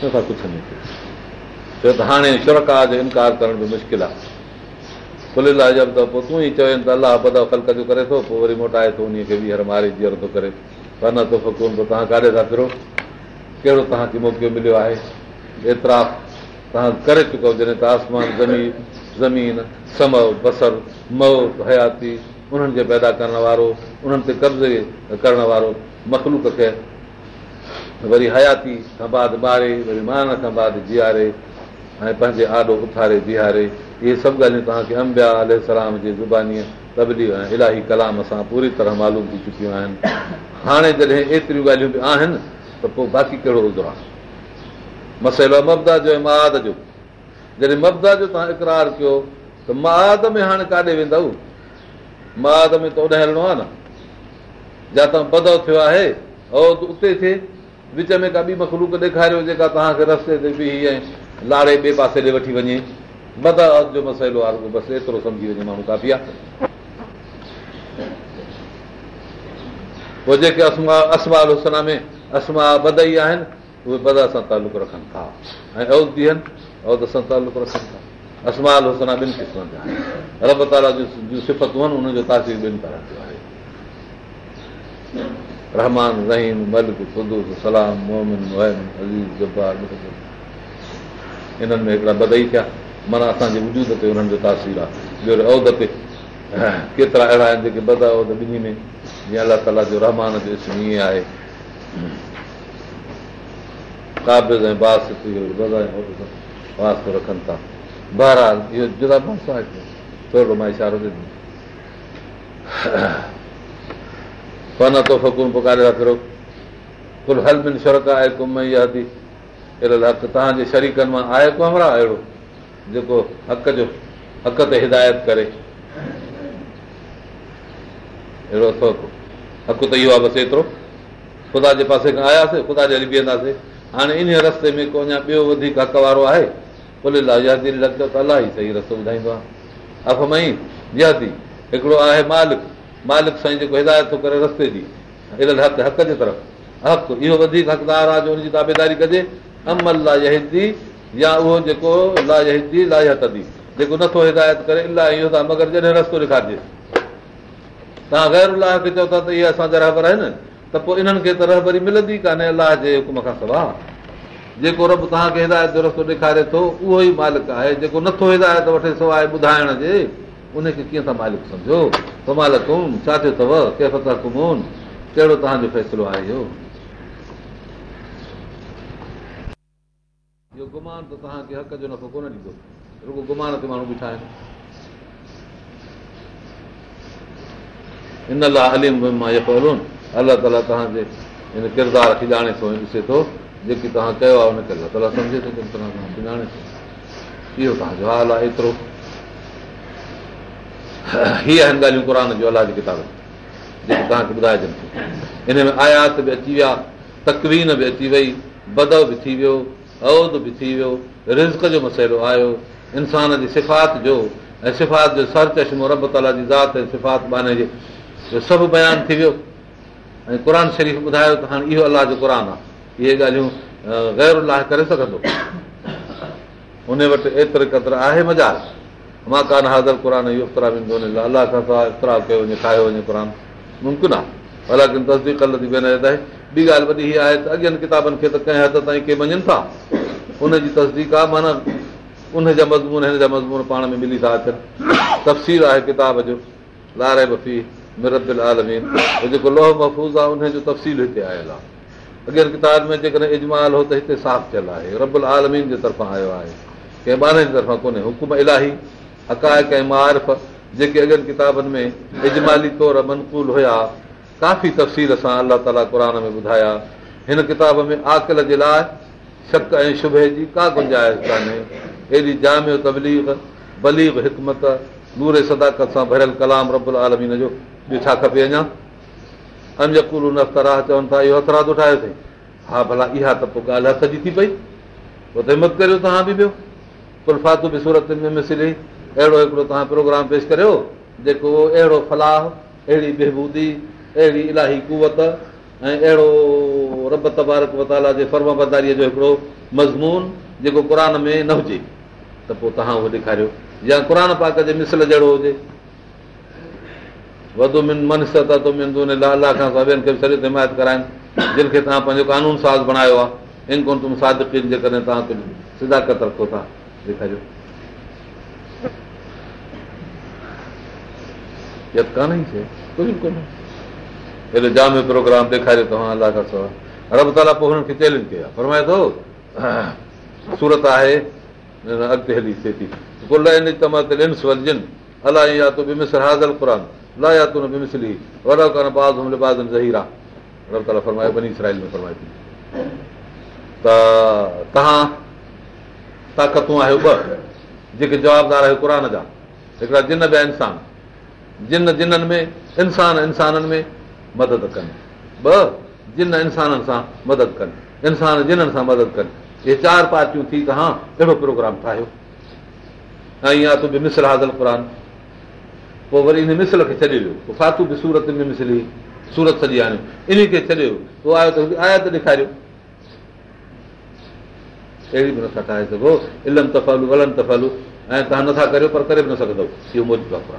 कुझु न छो त हाणे शुरका जो इनकार करण बि मुश्किल आहे खुले लाइ जब त पोइ तूं ई चवनि त अलाह बदा बलक जो करे थो पोइ वरी मोटाए थो उनखे ॿीहर मारे जीअर थो करे न तोहफ़ो कोन थो तव्हां काॾे था फिरो कहिड़ो तव्हांखे मौक़ो मिलियो आहे एतिरा तव्हां करे चुको जॾहिं त आसमान ज़मीन ज़मीन सम बसर मौ हयाती उन्हनि खे पैदा करण वारो उन्हनि ते कब्ज़े करण वारो मखलूक खे वरी हयाती खां बाद ॿारे वरी माण खां बाद जीआरे ऐं पंहिंजे आॾो उथारे बीहारे इहे सभु ॻाल्हियूं तव्हांखे अंबिया अल सलाम जी ज़ुबानीअ तबली ऐं इलाही कलाम सां पूरी तरह मालूम थी चुकियूं आहिनि हाणे जॾहिं एतिरियूं ॻाल्हियूं बि आहिनि त पोइ बाक़ी कहिड़ो गुज़र आहे मसइलो आहे मबदा जो ऐं माद जो जॾहिं मबदा जो तव्हां इक़रार कयो त माद में हाणे काॾे वेंदव माद में त उॾे हलणो आहे न जा जितां बदो थियो आहे ओ त उते थिए विच में का ॿी मखलूक ॾेखारियो जेका तव्हांखे रस्ते ते बि ऐं लाड़े ॿिए पासे ॾे वठी वञे बद जो मसइलो आहे बसि एतिरो सम्झी वञे माण्हू काफ़ी आहे पोइ जेके असमा असमा हुसना में असमा बदई आहिनि उहे बदा सां तालुक रखनि था ऐं सां तालुक रखनि था असमा हुसना ॿिनि क़िस्मनि जा रब ताला जूं सिफ़तूं आहिनि उन्हनि जो तासीर ॿिनि तरह जो आहे रहमान रहीम मलिक सलाम हिकिड़ा बदई थिया माना असांजे वजूद ते केतिरा अहिड़ा आहिनि जेके ॿिन्ही में जीअं अलाह ताला जो रहमान जो ईअं आहे रखनि था बहरहाल इहो जुदा थोरो मां कोन तोहफ़ो पुकारे था छो फुल हल मिल शौरक आहे कुम या थी तव्हांजे शरीकनि मां आहे को हमरा अहिड़ो जेको हक़ जो हक़ ते हिदायत करे अहिड़ो अथव हक़ त इहो आहे बसि एतिरो ख़ुदा जे पासे खां आयासीं ख़ुदा हली बीहंदासीं हाणे इन रस्ते में को अञा ॿियो वधीक हक़ वारो आहे कुल लॻंदो त अलाही सही रस्तो ॿुधाईंदो आहे अफ मई यादि हिकिड़ो आहे मालिक मालिक साईं जेको हिदायत थो करे रस्ते जी इन हक़ हक़ जे तरफ़ हक़ इहो वधीक हक़दारु आहे जो हुनजी ताबेदारी कजे अमल लाजहिद जी या उहो जेको लाहिद जी लाहित जी जेको नथो हिदायत करे इलाही इहो था मगर जॾहिं रस्तो ॾेखारिजे तव्हां गैर लाह खे चओ था त इहे असांजा रहबर आहिनि त पोइ इन्हनि खे त रहबरी मिलंदी कान्हे अलाह जे हुकुम खां सवाइ जेको रब तव्हांखे हिदायत जो रस्तो ॾेखारे थो उहो ई मालिक आहे जेको नथो हिदायत वठे सवाइ ॿुधाइण जे उनखे कीअं तव्हां मालिक सम्झो कमाल छा थियो अथव केफ़ था घुमो कहिड़ो तव्हांजो फ़ैसिलो आहे इहो तव्हांखे हक़ जो नफ़ो कोन ॾींदो बीठा आहिनि इन लाइ अली अलाह ताला तव्हांजे हिन किरदारु ॾिसे थो जेकी तव्हां कयो आहे इहो तव्हांजो हाल आहे एतिरो हीअ आहिनि ॻाल्हियूं क़ुर जो अलाह जी किताब जेके तव्हांखे ॿुधाइजनि थियूं इन में आयात बि अची विया तकवीन बि अची वई बदव बि थी वियो अवध बि थी वियो रिज़क जो मसइलो आयो इंसान जी सिफ़ात जो ऐं सिफ़ात जो सर चश्मो रब ताला जी ज़ात ऐं सिफ़ात बाने जे सभु बयानु थी वियो ऐं क़ुर शरीफ़ ॿुधायो त हाणे इहो अलाह जो क़ुर आहे इहे ॻाल्हियूं ग़ैर लाहे करे सघंदो हुन वटि एतिरे क़दुरु आहे मज़ा मां कान हाज़ाज़ुरान अलाह खां सवाइ इफ़्तरा कयो वञे ठाहियो वञे क़ुरान मुमकिन आहे हालांकि तस्दीक जी बेनायत आहे ॿी ॻाल्हि वॾी हीअ आहे त अॻियनि किताबनि खे त कंहिं हद ताईं के मञनि था उनजी तस्दीक आहे माना उनजा मज़मून हिन जा मज़मून पाण में मिली था अचनि तफ़सील आहे किताब जो लार बफ़ी मरबल आलमीन जेको लोह महफ़ूज़ आहे उनजो तफ़सील हिते आयल आहे अॻियां किताब में जेकॾहिं इजमाल हो त हिते साफ़ु थियल आहे रबुल आलमीन जे तरफ़ां आयो आहे कंहिं ॿारनि जे तरफ़ां कोन्हे हुकुम इलाही हक़ाइक ऐं मारफ़ जेके अॻियनि किताबनि में इजमाली तौर मनकूल हुया काफ़ी तफ़सील सां अलाह ताला क़रान में ॿुधाया हिन किताब में आकल जे लाइ शक ऐं शुभ जी का गुंजाइश कान्हे एॾी जाम तबलीग बलीग हिकमत नूरे सदाकत सां भरियल कलाम रबुल आलमीन जो ॿियो छा खपे अञा चवनि था इहो असरात ठाहियोसीं हा भला इहा त पोइ ॻाल्हि हथ जी थी पई पोइ त हिमत करियो तव्हां बि बि सूरत में मिसरी रही अहिड़ो हिकिड़ो तव्हां प्रोग्राम पेश करियो जेको अहिड़ो फलाह अहिड़ी बेहबूदी अहिड़ी इलाही कुवत ऐं अहिड़ो रब तबारक वताला जे तबारकारीअ जो हिकिड़ो मज़मून जेको क़ुर में न हुजे त पोइ तव्हां उहो ॾेखारियो या क़ुर पाक जे मिसल जहिड़ो हुजे वधो मिन मिन मन सतो लाला खां वधू सॼो हिमायत कराइनि जिन खे तव्हां पंहिंजो कानून साज़ बणायो आहे इन कोन तूं सादि जे करे तव्हां कुझु सिदाकत रखो था ॾेखारियो हे जाम प्रोग्राम ॾेखारियो तव्हां खां सवाइ थो सूरत आहे तव्हां ताक़तूं आहे जेके जवाबदार कुरान जा हिकिड़ा जिन जा इंसान जिन जिननि में इंसान इंसाननि में मदद कनि ॿ जिन इंसाननि सां मदद कनि इंसान जिननि सां मदद कनि इहे चारि पार्टियूं थी त हा अहिड़ो प्रोग्राम ठाहियो ऐं ईअं तुंहिंजे मिसल हाज़ुल क़ुर पोइ वरी इन मिसल खे छॾे वियो पोइ फातू बि सूरत में मिसली सूरत सॼी आणियो इन खे छॾे पोइ आयो त आया त ॾेखारियो अहिड़ी बि नथा ठाहे सघो इलम त फैलू वलम तफैलू ऐं तव्हां नथा करियो पर करे बि न सघंदव इहो मौजूदु आहे क़ुर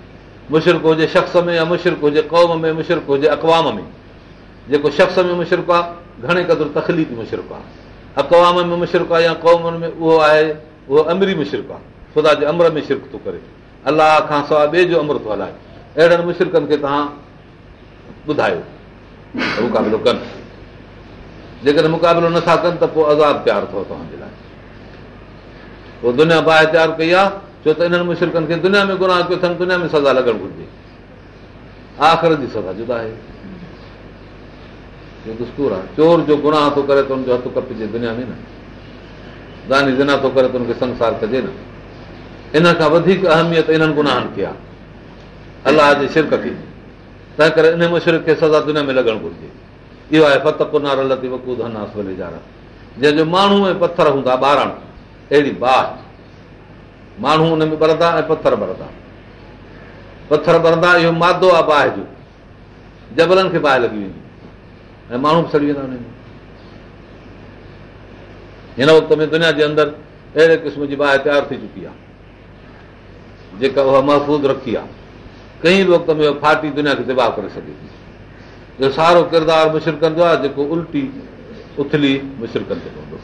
मुशरक हुजे शख़्स में या मुशरक हुजे क़ौम में मुशरक हुजे अक़वाम में जेको शख़्स में मुशरक आहे घणे क़दुरु तखलीफ़ी मुशरक आहे अक़वाम में मुशरक आहे या क़ौम में उहो आहे उहो अमरी मुशरक आहे ख़ुदा जे अमर में शिरक थो करे अलाह खां सवाइ ॿिए जो अमर थो हलाए अहिड़नि मुशरकनि खे तव्हां ॿुधायो मुक़ाबिलो कनि जेकॾहिं मुक़ाबिलो नथा कनि त पोइ आज़ादु तयारु अथव तव्हांजे लाइ पोइ दुनिया बाहि तयारु कई आहे छो त इन्हनि मुशरकनि खे दुनिया में गुनाह कयो अथनि दुनिया में सज़ा लॻणु घुरिजे आख़िर जी सज़ा जुदा आहे आहे चोर जो गुनाह थो करे त त हुनजो हथु दुनिया में न न दानी थो करे हुनखे संसार कजे इन खां वधीक अहमियत इन्हनि गुनाहनि खे आहे अलाह जे शिरक खे तंहिं करे इन मुशरक खे सज़ा दुनिया में लॻणु घुरिजे इहो आहे लती वकूद जंहिंजो माण्हू ऐं पथर हूंदा ॿारनि अहिड़ी बाहि माण्हू में ऐं पथर पथर इहो मादो आहे बाहि जो जबलनि खे बाहि लॻी वेंदी ऐं माण्हू बि सड़ी वेंदा में हिन वक़्त में दुनिया जे अंदरि अहिड़े क़िस्म जी बाहि तयारु थी चुकी आहे जेका उहा महफ़ूज़ रखी आहे कंहिं बि वक़्त में उहा फाटी दुनिया खे तिबाह करे सघे थी इहो सारो किरदारु मुशिर कंदो आहे जेको उल्टी उथली मुशिर कंदो पवंदो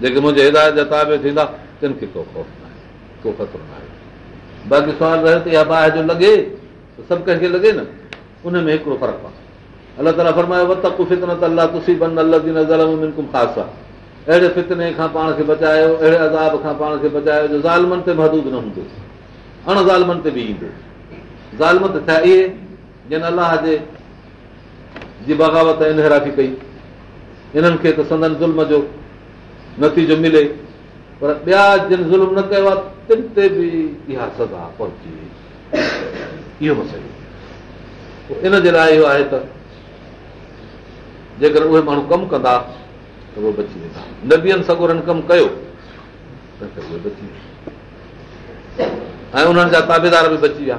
जेके मुंहिंजे हिदायत जा थींदा बाक़ी सुवाल रहे त इहा लॻे सभु कंहिंखे लॻे न उनमें हिकिड़ो फ़र्क़ु आहे अलाह ताला फरमायो पाण खे बचायो अहिड़े अदाब खां पाण खे बचायो जो ज़ालमन ते महदूदु न हूंदो अणालमन ते बि ईंदो ज़ालमत थिया इहे जिन अलाह जे जी बग़ावत इनहराफ़ी कई इन्हनि खे त संदन ज़ुल्म जो नतीजो मिले पर ॿिया जिन ज़ुल्म न कयो आहे तिन ते बि इहा सज़ा पहुची वई इहो मसइलो इन जे लाइ इहो आहे त जेकर उहे माण्हू कमु कंदा त उहे बची वेंदा न बीहनि सगोरनि कमु कयो त उहे बची ऐं उन्हनि जा ताबेदार बि बची विया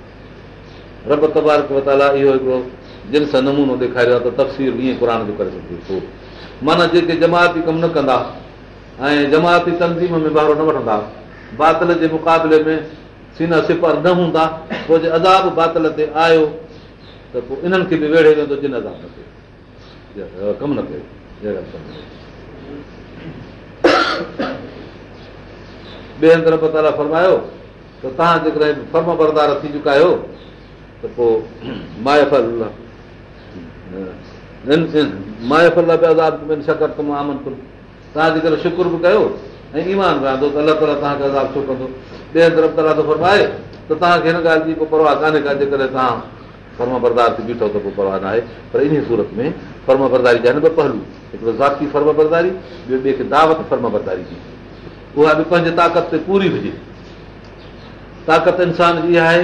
रब तबारक मताला इहो हिकिड़ो जिन सां नमूनो ॾेखारियो आहे त तफ़सील ईअं क़ुर करे सघिजे थो माना जेके जमाती कमु न कंदा ऐं जमाती तनज़ीम में भाड़ो न वठंदा बातल जे मुक़ाबले में सीना सिपर न हूंदा पोइ जे अदाब बातल ते आयो त पोइ इन्हनि खे बि वेड़े वेंदो जिन अदाब न कयो कमु न कयो ॿिए हंधि रब ताला फरमायो त तव्हां जेकॾहिं फर्म बरदार थी चुका आहियो त पोइ मायफल मायर तव्हां जेकॾहिं शुकुर बि कयो ऐं ईमान बि आंदो त अला तव्हांखे आज़ाबु कंदो ॿिए हंधि आहे त तव्हांखे हिन ॻाल्हि जी को परवाह कान्हे का जेकॾहिं तव्हां फर्म बरदार ते बीठो त को परवाह न आहे पर इन सूरत में फर्म बरदारी जा आहिनि ॿ पहलू हिकिड़ो ज़ाती फर्म बरदारी ॿियो ॿिए खे दावत फर्म बरदारी जी उहा बि पंहिंजे ताक़त ते पूरी हुजे ताक़त इंसान जी आहे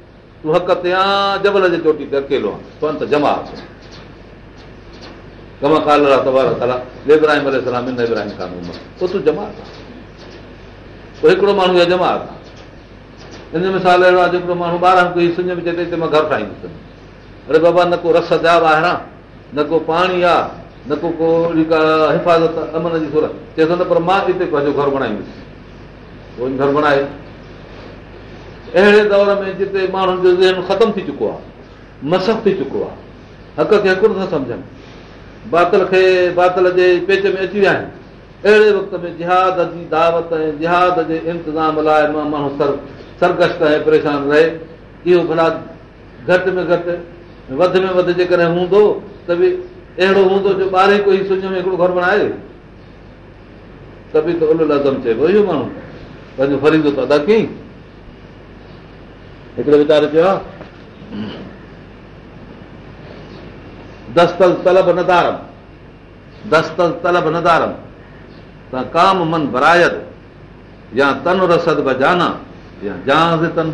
तूं हक़ो आहे पोइ हिकिड़ो माण्हू जमात में चए मां घरु ठाहींदुसि अरे बाबा न को रस जा ॿाहिरां न को पाणी आहे न को को हिफ़ाज़त अमन जी सूरत चए थो न पर मां हिते पंहिंजो घर बणाईंदुसि घर बणाए अहिड़े दौर में जिते माण्हुनि जो ज़हन ख़तमु थी चुको आहे मसक थी चुको आहे हक़ खे हक़ नथा सम्झनि बातल खे बातल जे पेच में अची विया आहिनि अहिड़े वक़्त में जिहाद जी दावत ऐं जिहाद जे इंतज़ाम लाइ माण्हू सर सरगश ऐं परेशान रहे इहो भला घटि में घटि वधि में वधि जेकॾहिं हूंदो त बि अहिड़ो हूंदो जो ॿारहें कोई में हिकिड़ो घर बणाए त त त बि उल चइबो इहो माण्हू पंहिंजो फरीदो अदा कयईं हिकिड़ो वीचारो चयो दस्तल तलब नदारम दस्तल तलब नदारम त काम मन बरायत या तन रसद बजाना या जहाज़ तन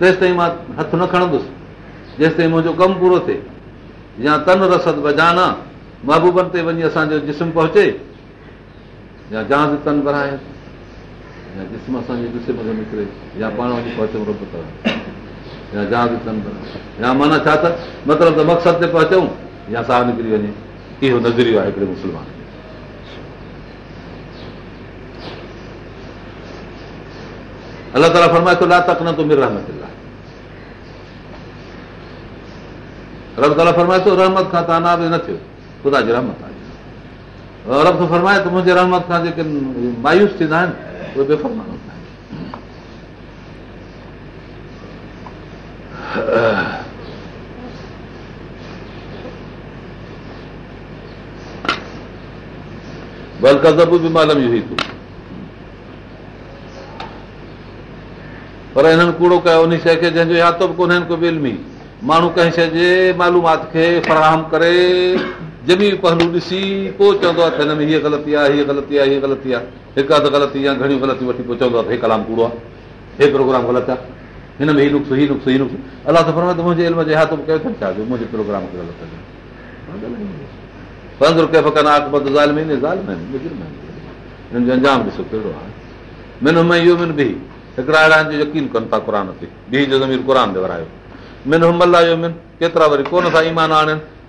तेसि ताईं मां हथु न खणंदुसि जेसि ताईं मुंहिंजो कमु पूरो थिए या तन रसद बजाना महबूबनि ते वञी असांजो जिस्म पहुचे या जहाज़ तन भरायत माना छा मतिलबु त मक़सदु ते पहुचूं या साह निकिरी वञे इहो नज़रियो आहे हिकिड़े मुस्लमान अलाह ताला फरमाए थो न तक न तरमाए रहमत खां तव्हां थियो ख़ुदा मुंहिंजे रहमत खां जेके मायूस थींदा आहिनि उहे बि बल कज़ब मालम इहो बल्क पर हिननि कूड़ो कयो उन शइ खे जंहिंजो यादि बि कोन्हे को बि इल्मी माण्हू कंहिं शइ जे मालूमात खे फराहम करे जमी पहलू ॾिसी पोइ चवंदो आहे त हिन में हीअ ग़लती आहे हीअ ग़लती आहे हीअ ग़लती आहे हिकु अधु ग़लती या घणियूं ग़लतियूं वठी पोइ चवंदो आहे त हे कलाम कूड़ो आहे हे प्रोग्राम ग़लति आहे हिन में अलाह त फरमत मुंहिंजे इल्म जे मुंहिंजे प्रोग्राम ॾिसो कहिड़ो आहे मिन में इहो हिकिड़ा यकीन कनि था क़ुर ज़मीन क़ुर मिना इहो मिन केतिरा वरी कोन था ईमान आणनि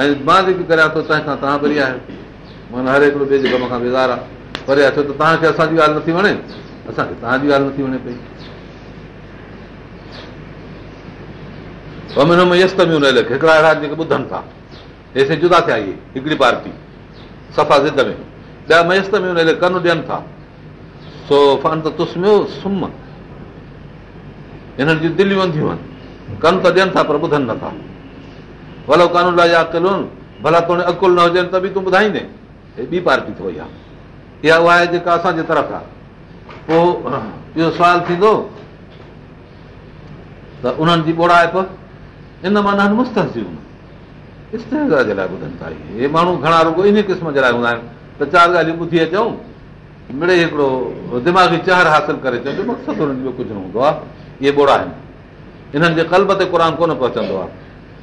ऐं मां जेकी करियां थो चाहियां तव्हां वरी आहियो माना हर हिकिड़ो ॿिए जे कम खां बेज़ार आहे परे आहे छो त तव्हांखे असांजी ॻाल्हि नथी वणे असांखे तव्हांजी ॻाल्हि नथी वणे पई मयस्थ में यस कमियूं न हिकिड़ा अहिड़ा जेके ॿुधनि था हे जुदा थिया इहे हिकिड़ी पार्टी सफ़ा ज़िद में ॿिया मयस्त में कन ॾियनि था सो फन त तुसमियो सुम हिननि जी दिलियूं अंधियूं आहिनि कनि त ॾियनि था पर ॿुधनि नथा भलो कानून लाइ यादि चलो भला तोड़े अकुल न हुजनि त बि तूं ॿुधाईंदे हे ॿी पार्टी थो इहा इहा उहा आहे जेका असांजे तरफ़ आहे पोइ इहो सुवाल थींदो त उन्हनि जी ॿोड़ाइप इन माना इस्तेज़ा जे लाइ ॿुधनि था इहे माण्हू घणा मां इन क़िस्म जे लाइ हूंदा आहिनि त चारि ॻाल्हियूं ॿुधी अचूं मिड़े हिकिड़ो दिमाग़ी चहर हासिल करे अचूं मक़सदु हुननि जो कुझु न हूंदो आहे इहे ॿोड़ा आहिनि इन्हनि जे कल्ब ते क़ुर कोन पहुचंदो आहे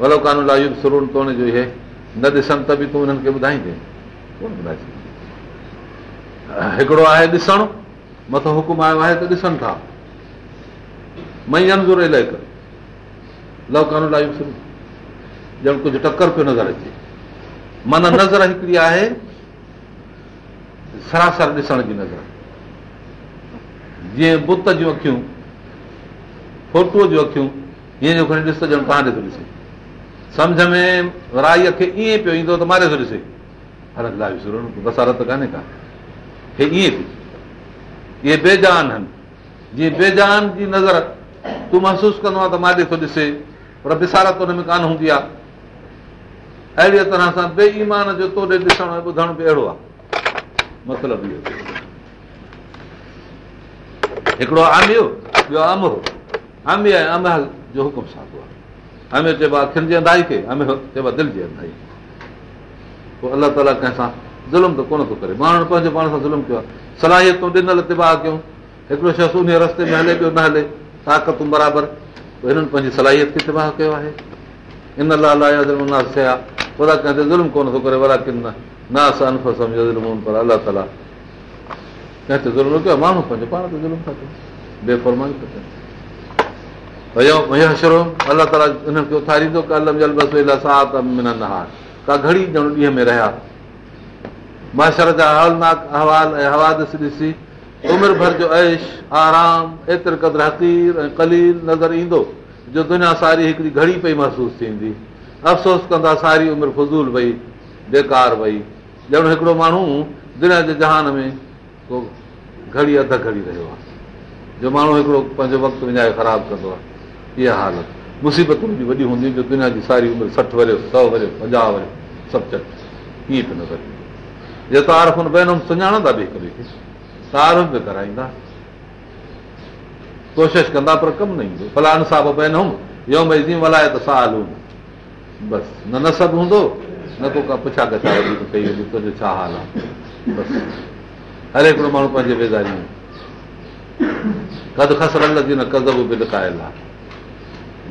वलो कान आयुक सुरू त हुन जो इहे न ॾिसनि त बि तूं हिननि खे ॿुधाईंदे कोन ॿुधाए हिकिड़ो आहे ॾिसणु मथो हुकुम आयो आहे त ॾिसनि था मई अंज़ूर इलाही कर लव कानून लाइ ॼण कुझु टकर पियो नज़र अचे माना नज़र हिकिड़ी आहे सरासर ॾिसण जी नज़र जीअं बुत जूं अखियूं फोटूअ जूं अखियूं हीअं जो खणी ॾिस ॼण तव्हां ॾिसो ॾिसे सम्झ में राईअ खे ईअं पियो ईंदो त मारे थो ॾिसे बसारत कान्हे का हे ईअं इहे बेजान आहिनि जीअं बेजान जी नज़र तूं महसूसु कंदो आहे त मारे थो ॾिसे पर बिसारत हुन में कान हूंदी आहे अहिड़ीअ तरह सां बेईमान जो ॾिसण ॿुधण बि अहिड़ो आहे मतिलबु इहो हिकिड़ो आमियो अमर ऐं अमहल जो हुकुम साधो आहे हमेशह चइबो आहे खिलजी अंदा खे दिलि जी अंदा ई पोइ अल्ला ताला कंहिंसां ज़ुल्म त कोन थो करे माण्हुनि पंहिंजे पाण सां ज़ुल्म कयो आहे सलाहियतूं ॾिनल तिबा कयूं हिकिड़ो शख़्स उन रस्ते में हले पियो न हले ताक़तूं बराबरि पोइ हिननि पंहिंजी सलाहियत खे तिबा कयो आहे इन लाइ कोन थो करे माण्हू पंहिंजे पाण ते ज़ुल्म खपे बेफ़ुरमानी अलाह अला हिनखे उथारींदो का घड़ी ॼण ॾींहं में रहिया माशर जा अहवाल ऐं हवादस ॾिसी उमिरि भर जो ऐश आराम एतिरे क़दुरु हक़ीर ऐं कलील नज़र ईंदो जो दुनिया सारी हिकिड़ी घड़ी पई महसूसु थींदी अफ़सोस कंदा सारी उमिरि फज़ूल वई बेकार वई ॼण हिकिड़ो माण्हू दुनिया जे जहान में को घड़ी अधु घड़ी रहियो आहे जो माण्हू हिकिड़ो पंहिंजो वक़्तु विञाए ख़राबु कंदो आहे इहा हालत मुसीबतूं जी वॾियूं हूंदियूं जो दुनिया जी सारी उमिरि सठि वरियो सौ वरियो पंजाहु वरियो सभु चट कीअं पियो नज़र ईंदो जे तारम सुञाणा बि हिक ॿिए खे त बि कराईंदा कोशिशि कंदा पर कमु न ईंदो फलाण साहिबी वलाए त सा हलूं बसि न न सभु हूंदो न को का पुछा वधीक कई कचाए तुंहिंजो छा हाल आहे बसि हर हिकिड़ो माण्हू पंहिंजे बेज़ारियूं कदु खसरल जी न कज़ बि लिकायल आहे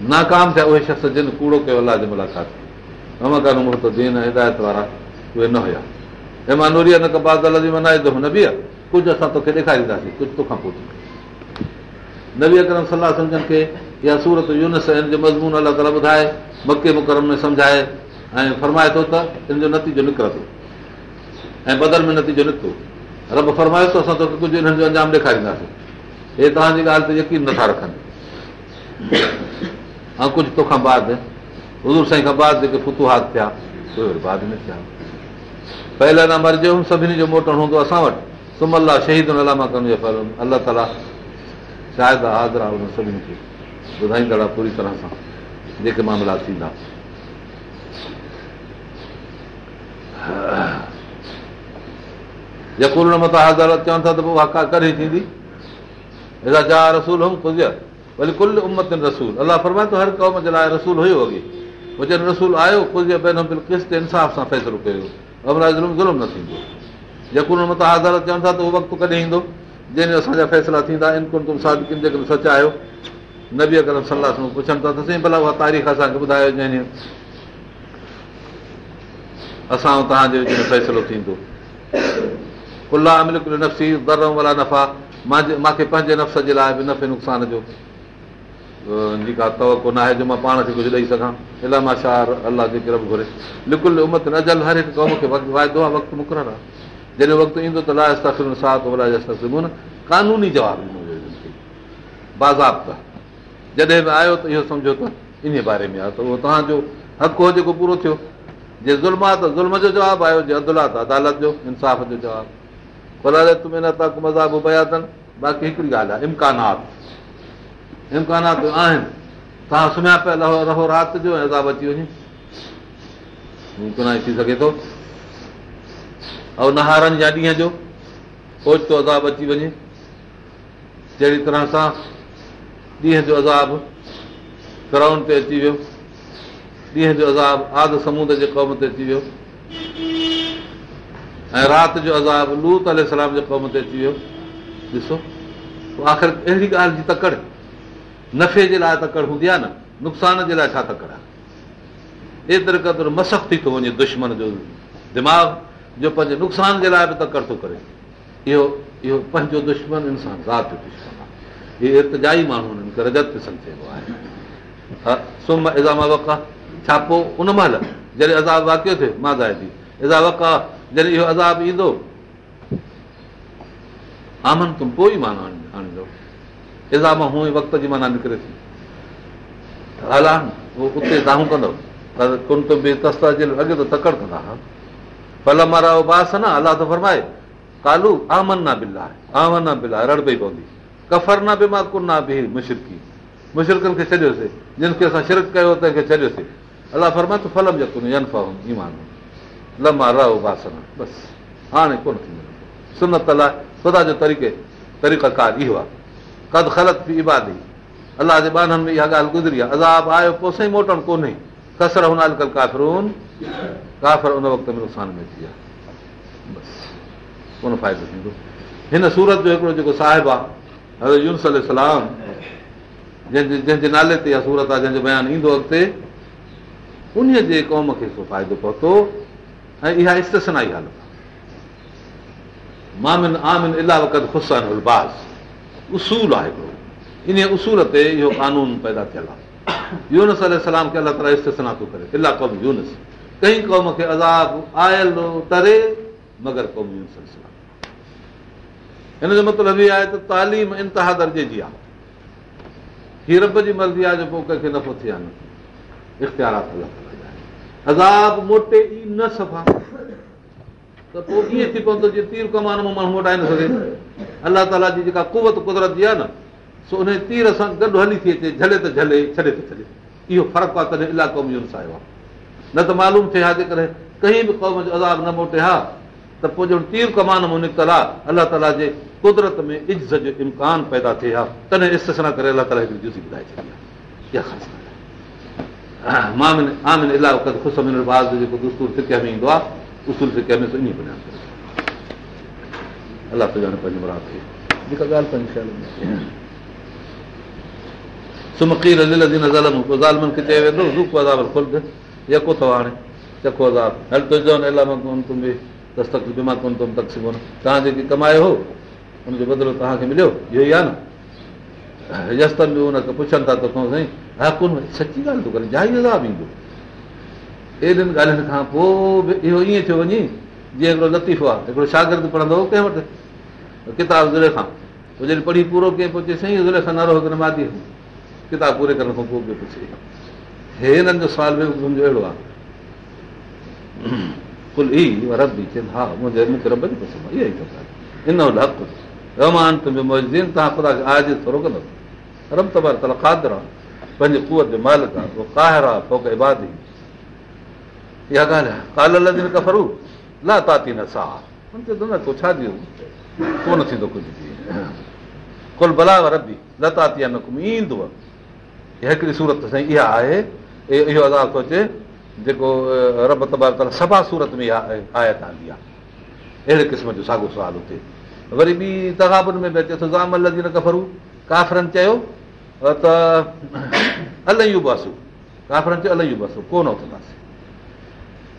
नाकाम थिया उहे शख़्स जिन कूड़ो कयो अलाह जी मुलाक़ात अला ताल ॿुधाए मके मुकरम में सम्झाए ऐं फरमाए थो त हिन जो नतीजो निकिरे थो ऐं बदल में नतीजो निकितो रब फरमायो तोखे कुझु अंजाम ॾेखारींदासीं हे तव्हांजी ॻाल्हि ते यकीन नथा रखनि ऐं कुझु तोखां बाद हज़ूर साईं खां बाद जेके फुतूहा थिया पहिले न मर्ज़ु सभिनी जो मोटणु हूंदो असां वटि सुमला शहीद अलामा जो अलाह ताला शायदि हाज़िर आहे हुन सभिनी खे ॿुधाईंदड़ पूरी तरह सां जेके मामला थींदा यकून मथां हाज़र चवनि था त पोइ वाका कॾहिं थींदी हेॾा चार रसूल हुउमि ख़ुदि बिल्कुलु उमत रसूल अलाह थो हर क़ौम जे लाइ रसूल हुयो अॻे रसूल आयो कुझु सां फ़ैसिलो कयो वक़्तु कॾहिं ईंदो जंहिंजो असांजा फ़ैसिला थींदा सच आयो न बि अगरि सलाह सां पुछनि था त साईं भला उहा तारीख़ असांखे ॿुधायो जंहिं असां तव्हांजे फ़ैसिलो थींदो नफ़ा मूंखे पंहिंजे नफ़्स जे लाइ बि नफ़े नुक़सान जो जेका तवक न आहे जो मां पाण खे कुझु ॾेई सघां इलामा शहर अलाह जे किरब घुरे लिकुल उमत न जल हर हिकु क़ौम खे वक़्तु वाइदो आहे वक़्तु मुक़ररु आहे जॾहिं वक़्तु ईंदो त कानूनी जवाबु बाज़ाब्त जॾहिं बि आयो त इहो सम्झो त इन बारे में आहे त उहो तव्हांजो हक़ु हो जेको पूरो थियो जे ज़ुल्म आहे त ज़ुल्म जो जवाबु आयो जे आहे त अदालत जो इंसाफ़ जो जवाबु भला में न तक मज़ाक बयातनि बाक़ी हिकिड़ी ॻाल्हि आहे इम्कानात इम्कानात आहिनि तव्हां सुम्हिया पिया लहो रहो राति जो ऐं अज़ाब अची वञे मुमकिन थी सघे थो ऐं नहारनि या ॾींहं जो ओचितो अज़ाब अची वञे जहिड़ी तरह सां ॾींहं जो अज़ाब ग्राउंड ते अची वियो ॾींहं जो अज़ाब आद समूद जे क़ौम ते अची वियो ऐं राति जो अज़ाब लूत अल सलाम जे क़ौम ते अची वियो ॾिसो आख़िर अहिड़ी ॻाल्हि जी तकड़ नफ़े जे लाइ तकड़ हूंदी आहे न नुक़सान जे लाइ छा तकड़ आहे एतिरे क़दुरु मसख़ थी थो वञे दुश्मन जो दिमाग़ जो पंहिंजे नुक़सान जे लाइ बि तकड़ थो करे इहो इहो पंहिंजो दुश्मन इंसान ज़ात जो दुश्मन आहे इहो एतिजाह माण्हू हुननि खे रजत रजतो आहे सुम इज़ाम वका छा पोइ उन महिल जॾहिं अज़ाब वाकियो थिए मां ज़ाहिर जॾहिं इहो अज़ाब ईंदो आमन तुम पोइ ई माना इज़ाम हुअंई वक़्त जी माना निकिरे थी उहो उते ताहूं कंदो कुन तो बि तस्ता जे अॻे त तकड़ि कंदा हा मारा रओ न अलाह त फरमाए कालू आमन न आमन बिलाए आमनिल रड़ पई पवंदी कफ़र न बि मां कुन न बि मुशिरकी मुशिरकनि खे छॾियोसीं जिन खे असां शिरक कयो तंहिंखे छॾियोसीं अलाह फरमाए त फलम जो कुन ई न बसि हाणे कोन थींदो सुनत लाइ ख़ुदा जो तरीक़े तरीक़ाकार इहो आहे कद ख़लत थी इबादी अलाह जे ॿाननि में इहा ॻाल्हि गुज़री आहे अज़ाब आयो पोइ सही मोटणु कोन्हे कसर हुन अलकल कसरून काफ़र उन वक़्त में नुक़सान में थी विया बसि कोन फ़ाइदो थींदो हिन सूरत जो हिकिड़ो जेको साहिबु आहे यूनस अलाम जंहिंजे जंहिंजे नाले ते इहा सूरत आहे जंहिंजो बयानु ईंदो अॻिते उन जे क़ौम खे सो फ़ाइदो पहुतो ऐं इहा स्टेशन हालत आहे मामिन आमिन इलाह वक़्तु ख़ुशि आहिनि उल्बास इन उसूल ते इहो कानून पैदा थियल आहे हिन जो मतिलबु इहो आहे त तालीम इंतिहा दर्जे जी आहे हीरब जी मर्ज़ी आहे जे पोइ कंहिंखे नफ़ो थिया नज़ाब त पोइ ईअं थी पवंदो जीअं तीर कमान मां अलाह ताला जी जेका कुवत कुदरत जी आहे न सो उन तीर सां गॾु हली थी अचे फ़र्क़ु आहे न त मालूम थिए हा जेकॾहिं अदाब न मोटे हा त पोइ ॼण तीर कमान मां निकितल आहे अलाह ताला जे कुदरत में इज़त जो इम्कान पैदा थिए हा तॾहिं अलाही में ईंदो आहे तव्हां जेके कमायो हो हुनजो बदिलो तव्हांखे मिलियो इहो ई आहे न सची ॻाल्हि थो करे जांब ईंदो ॻाल्हियुनि खां पोइ बि इहो ईअं थियो वञे जीअं हिकिड़ो लतीफ़ो आहे हिकिड़ो शागिर्दु पढ़ंदो कंहिं वटि किताब पढ़ी पूरो कयां पोइ किताब पूरे मुंहिंजो अहिड़ो आहे पंहिंजे कुअ जे मालिक आहे इहा ॻाल्हि आहे काल कालल न गू लताती न सा चए थो न त छा थींदो कोन थींदो कुझु कुल बलावी लताती आहे न कुम ईंदो हिकिड़ी सूरत साईं इहा आहे इहो अदा थो अचे जेको रब तबार सभा सूरत में इहा आया तव्हांजी अहिड़े क़िस्म जो साॻियो सवालु हुते वरी ॿी तगाबुनि में बि अचे थो जाम कफ़रू काफ़रनि चयो त अलाही बासूं काफरनि चयो इलाही बासूं कोन उथंदासीं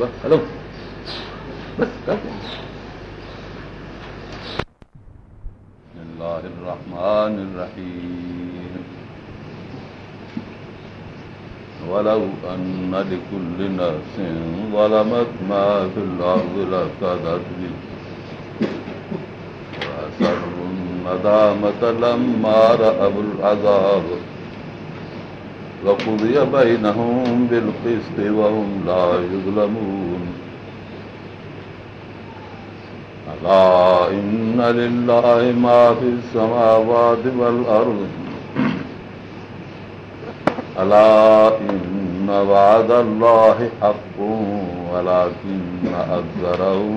بس خلاص بس بسم الله الرحمن الرحيم ولو أن لكل نفس ظلمت ما في الأرض لفتدت به وأسروا الندامة لما رأوا العذاب भई नृत सिव अमवाल अाह अपा कलू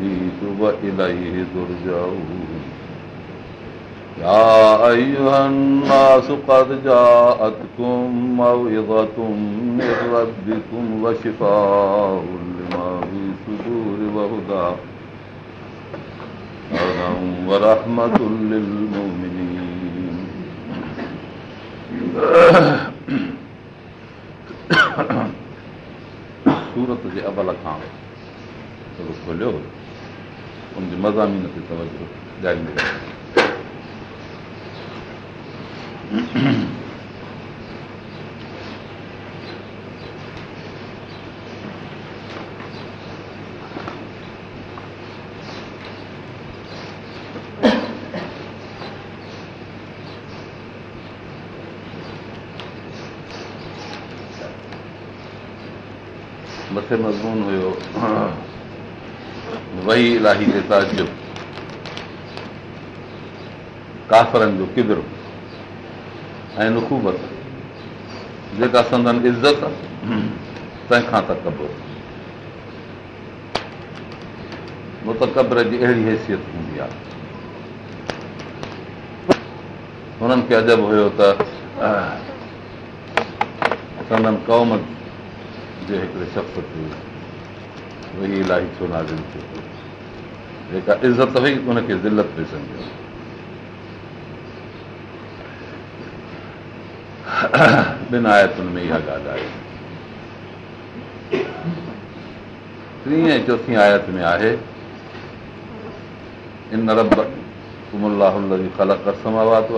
नी तु इले दुर्जऊ सूरत जे अबल खां खोलियो تي मज़ामीन ते तव्हांखे مسے مضمون ہوئی لاہی کے تاجب کافرن جو کدھر ऐं नुखूबत जेका संदन इज़त तंहिंखां त क़बर न त क़ब्र जी अहिड़ी हैसियत हूंदी आहे हुननि खे अजब हुयो त सदन कौम जे हिकिड़े शख्स थियो वई इलाही छो थियो जेका इज़त हुई उनखे ज़िलत ॾिसंदी ॾिसनि ॿिनि आयतुनि में इहा ॻाल्हि आहे टी ऐं चौथी आयत में आहे इन रबाह जी ख़लक असमात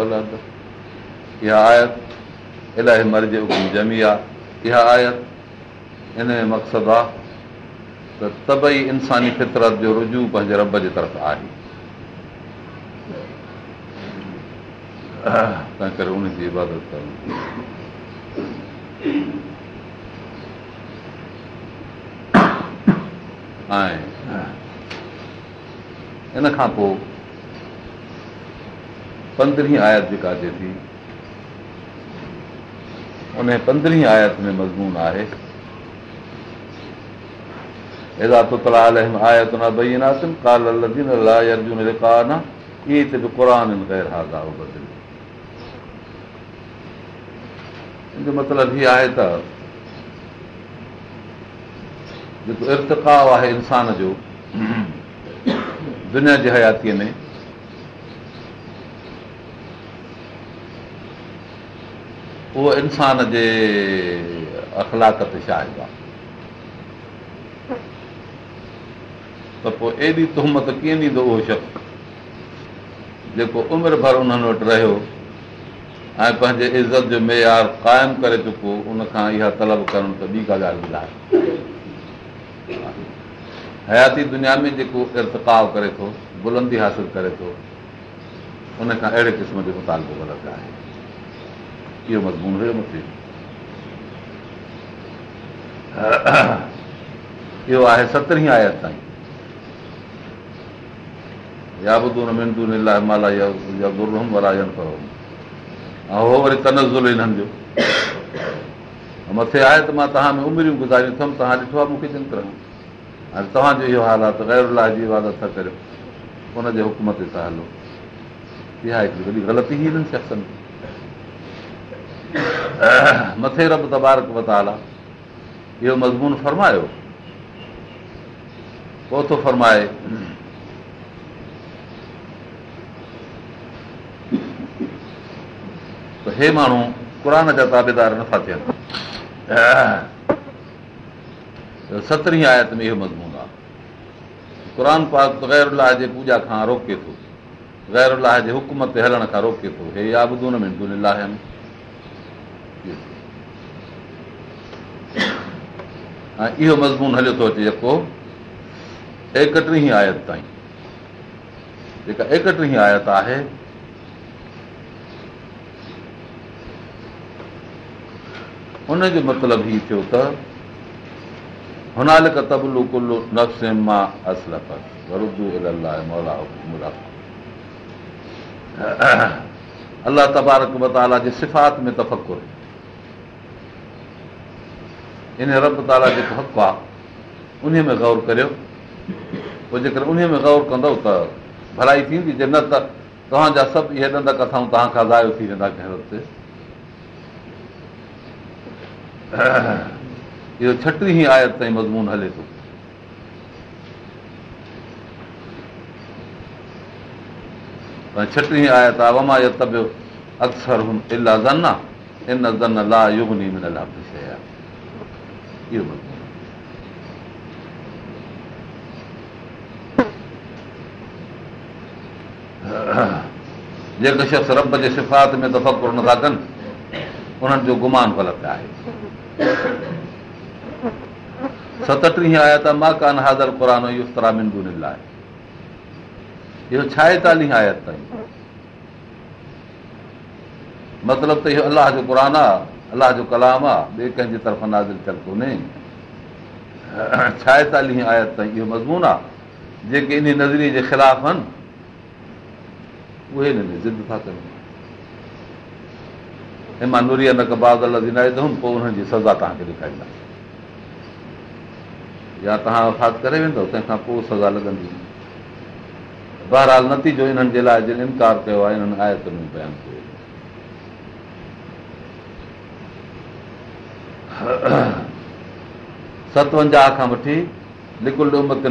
इहा आयत इलाही मर्ज़ी जमी आहे इहा आयत इन जो मक़सदु आहे त सभई इंसानी फितरत जो रुजू पंहिंजे रब जे तरफ़ आहे करे उन्हनि जी इबादत पंद्रहीं आयत जेका अचे थी उन पंद्रहीं आयत में मज़मून आहे मतिलबु हीअ आहे त जेको इर्ता आहे इंसान जो दुनिया जी हयातीअ में उहो इंसान जे अख़लाक ते शाहिद आहे त पोइ एॾी तुहमत कीअं ॾींदो उहो शख़्स जेको उमिरि भर उन्हनि वटि रहियो ऐं पंहिंजे इज़त जो मयार क़ाइमु करे चुको उनखां इहा तलब कनि त ॿी का ॻाल्हि ॿुधाए हयाती दुनिया में जेको इर्त करे थो बुलंदी हासिल करे थो उनखां अहिड़े क़िस्म जो मुतालबो ग़लति आहे इहो मज़मून हुयो मथे इहो आहे सत्रहीं आयत ताईं माला वारा कयो ऐं उहो वरी तनज़ुल हिननि जो मथे आहे त मां तव्हां में उमिरियूं गुज़ारियूं अथमि तव्हां ॾिठो आहे मूंखे चिंता हाणे तव्हांजो इहो हाल आहे त ग़ैर अलाह जी इबादत था करियो हुनजे हुकुम ते था हलो इहा हिकिड़ी वॾी ग़लती ई हिननि शख़्सनि में मथे रब तबारक वताल आहे इहो मज़मून फरमायो पोइ थो फरमाए हे माण्हू क़ुर जा ताबेदार नथा थियनि सत्रहीं आयत में इहो मज़मून आहे क़ुर पाक गैर अलाह जे पूॼा खां रोके थो गैर अलाह जे हुकुम ते हलण खां रोके थो हे में इहो मज़मून हलियो थो अचे जेको एकटीह आयत ताईं जेका एकटीह आयत आहे हुन जो मतिलबु हीउ थियो त हुनालिक तबलू कुल अलाह तबारक मताला जे सिफ़ात में तफ़ख इन रब ताला जेको हक़ु आहे उन में गौर करियो पोइ जेकर उन में गौर कंदो त भलाई थींदी जे न त तव्हांजा सभु इहे नंढक कथाऊं तव्हांखां ज़ायो थी वेंदा कंहिं वक़्तु इहो छटीह आयत ताईं मज़मून हले थो छटीह आयत आहे जेके शख्स रब जे सिफ़ात में दफ़ो नथा कनि उन्हनि जो गुमान ग़लति आहे सतटीह हाज़र सत इहो छाएतालीह आयत ताईं मतिलबु त इहो अलाह जो क़ुर आहे अलाह जो कलाम आहे ॿिए कंहिंजे तरफ़ां नाज़िल नाज़ कोन्हे छाएतालीह आयत ताईं इहो मज़मून आहे जेके इन नज़रिए जे ख़िलाफ़ आहिनि उहे में ज़िद था कनि हिमा नूरी न कबाद जी सज़ा तव्हांखे ॾेखारींदा या तव्हां वफ़ात करे वेंदो तंहिंखां पोइ सज़ा लॻंदी बहरहाल नतीजो सतवंजाह खां वठी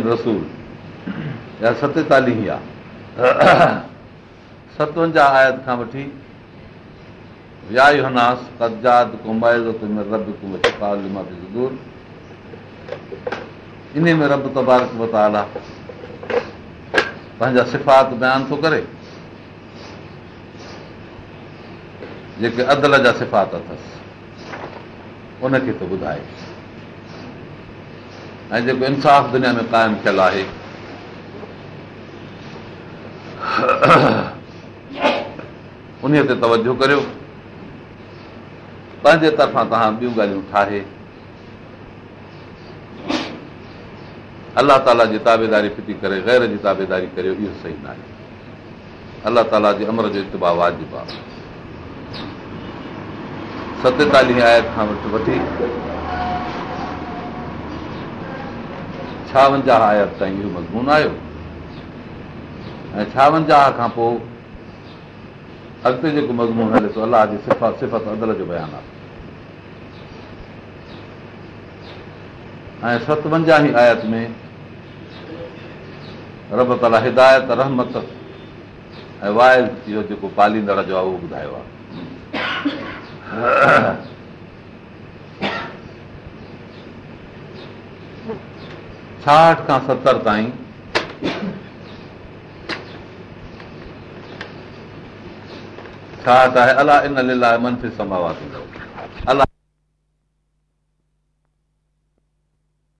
रसूल या सतेतालीह आहे सतवंजाह आयत खां वठी इन में रब तबारक बताला पंहिंजा सिफ़ात बयान थो करे जेके अदल जा सिफ़ात अथसि उनखे थो ॿुधाए ऐं जेको इंसाफ़ दुनिया में क़ाइमु थियलु आहे उन ते तवजो करियो पंहिंजे तरफ़ां तव्हां ॿियूं ॻाल्हियूं ठाहे अलाह ताला जी ताबेदारी फिटी करे गैर जी ताबेदारी करियो इहो सही न आहे अलाह ताला जे अमर जो इतबा वाजिबु आहे सतेतालीह आयत खां वठी छावंजाह आयत ताईं इहो मज़मून आयो ऐं छावंजाह खां पोइ अॻिते जेको मज़मून हले थो अलाह जी सिफ़ा सिफ़त अदल जो बयानु आहे ऐं सतवंजाह ई आयत में रब ताला हिदायत रहमत ऐं वाय इहो जेको पालींदड़ जो आहे उहो ॿुधायो आहे छाहठि खां सतरि ताईं छाहठि आहे अला इन लिलाए मनफ़ी समावा थींदो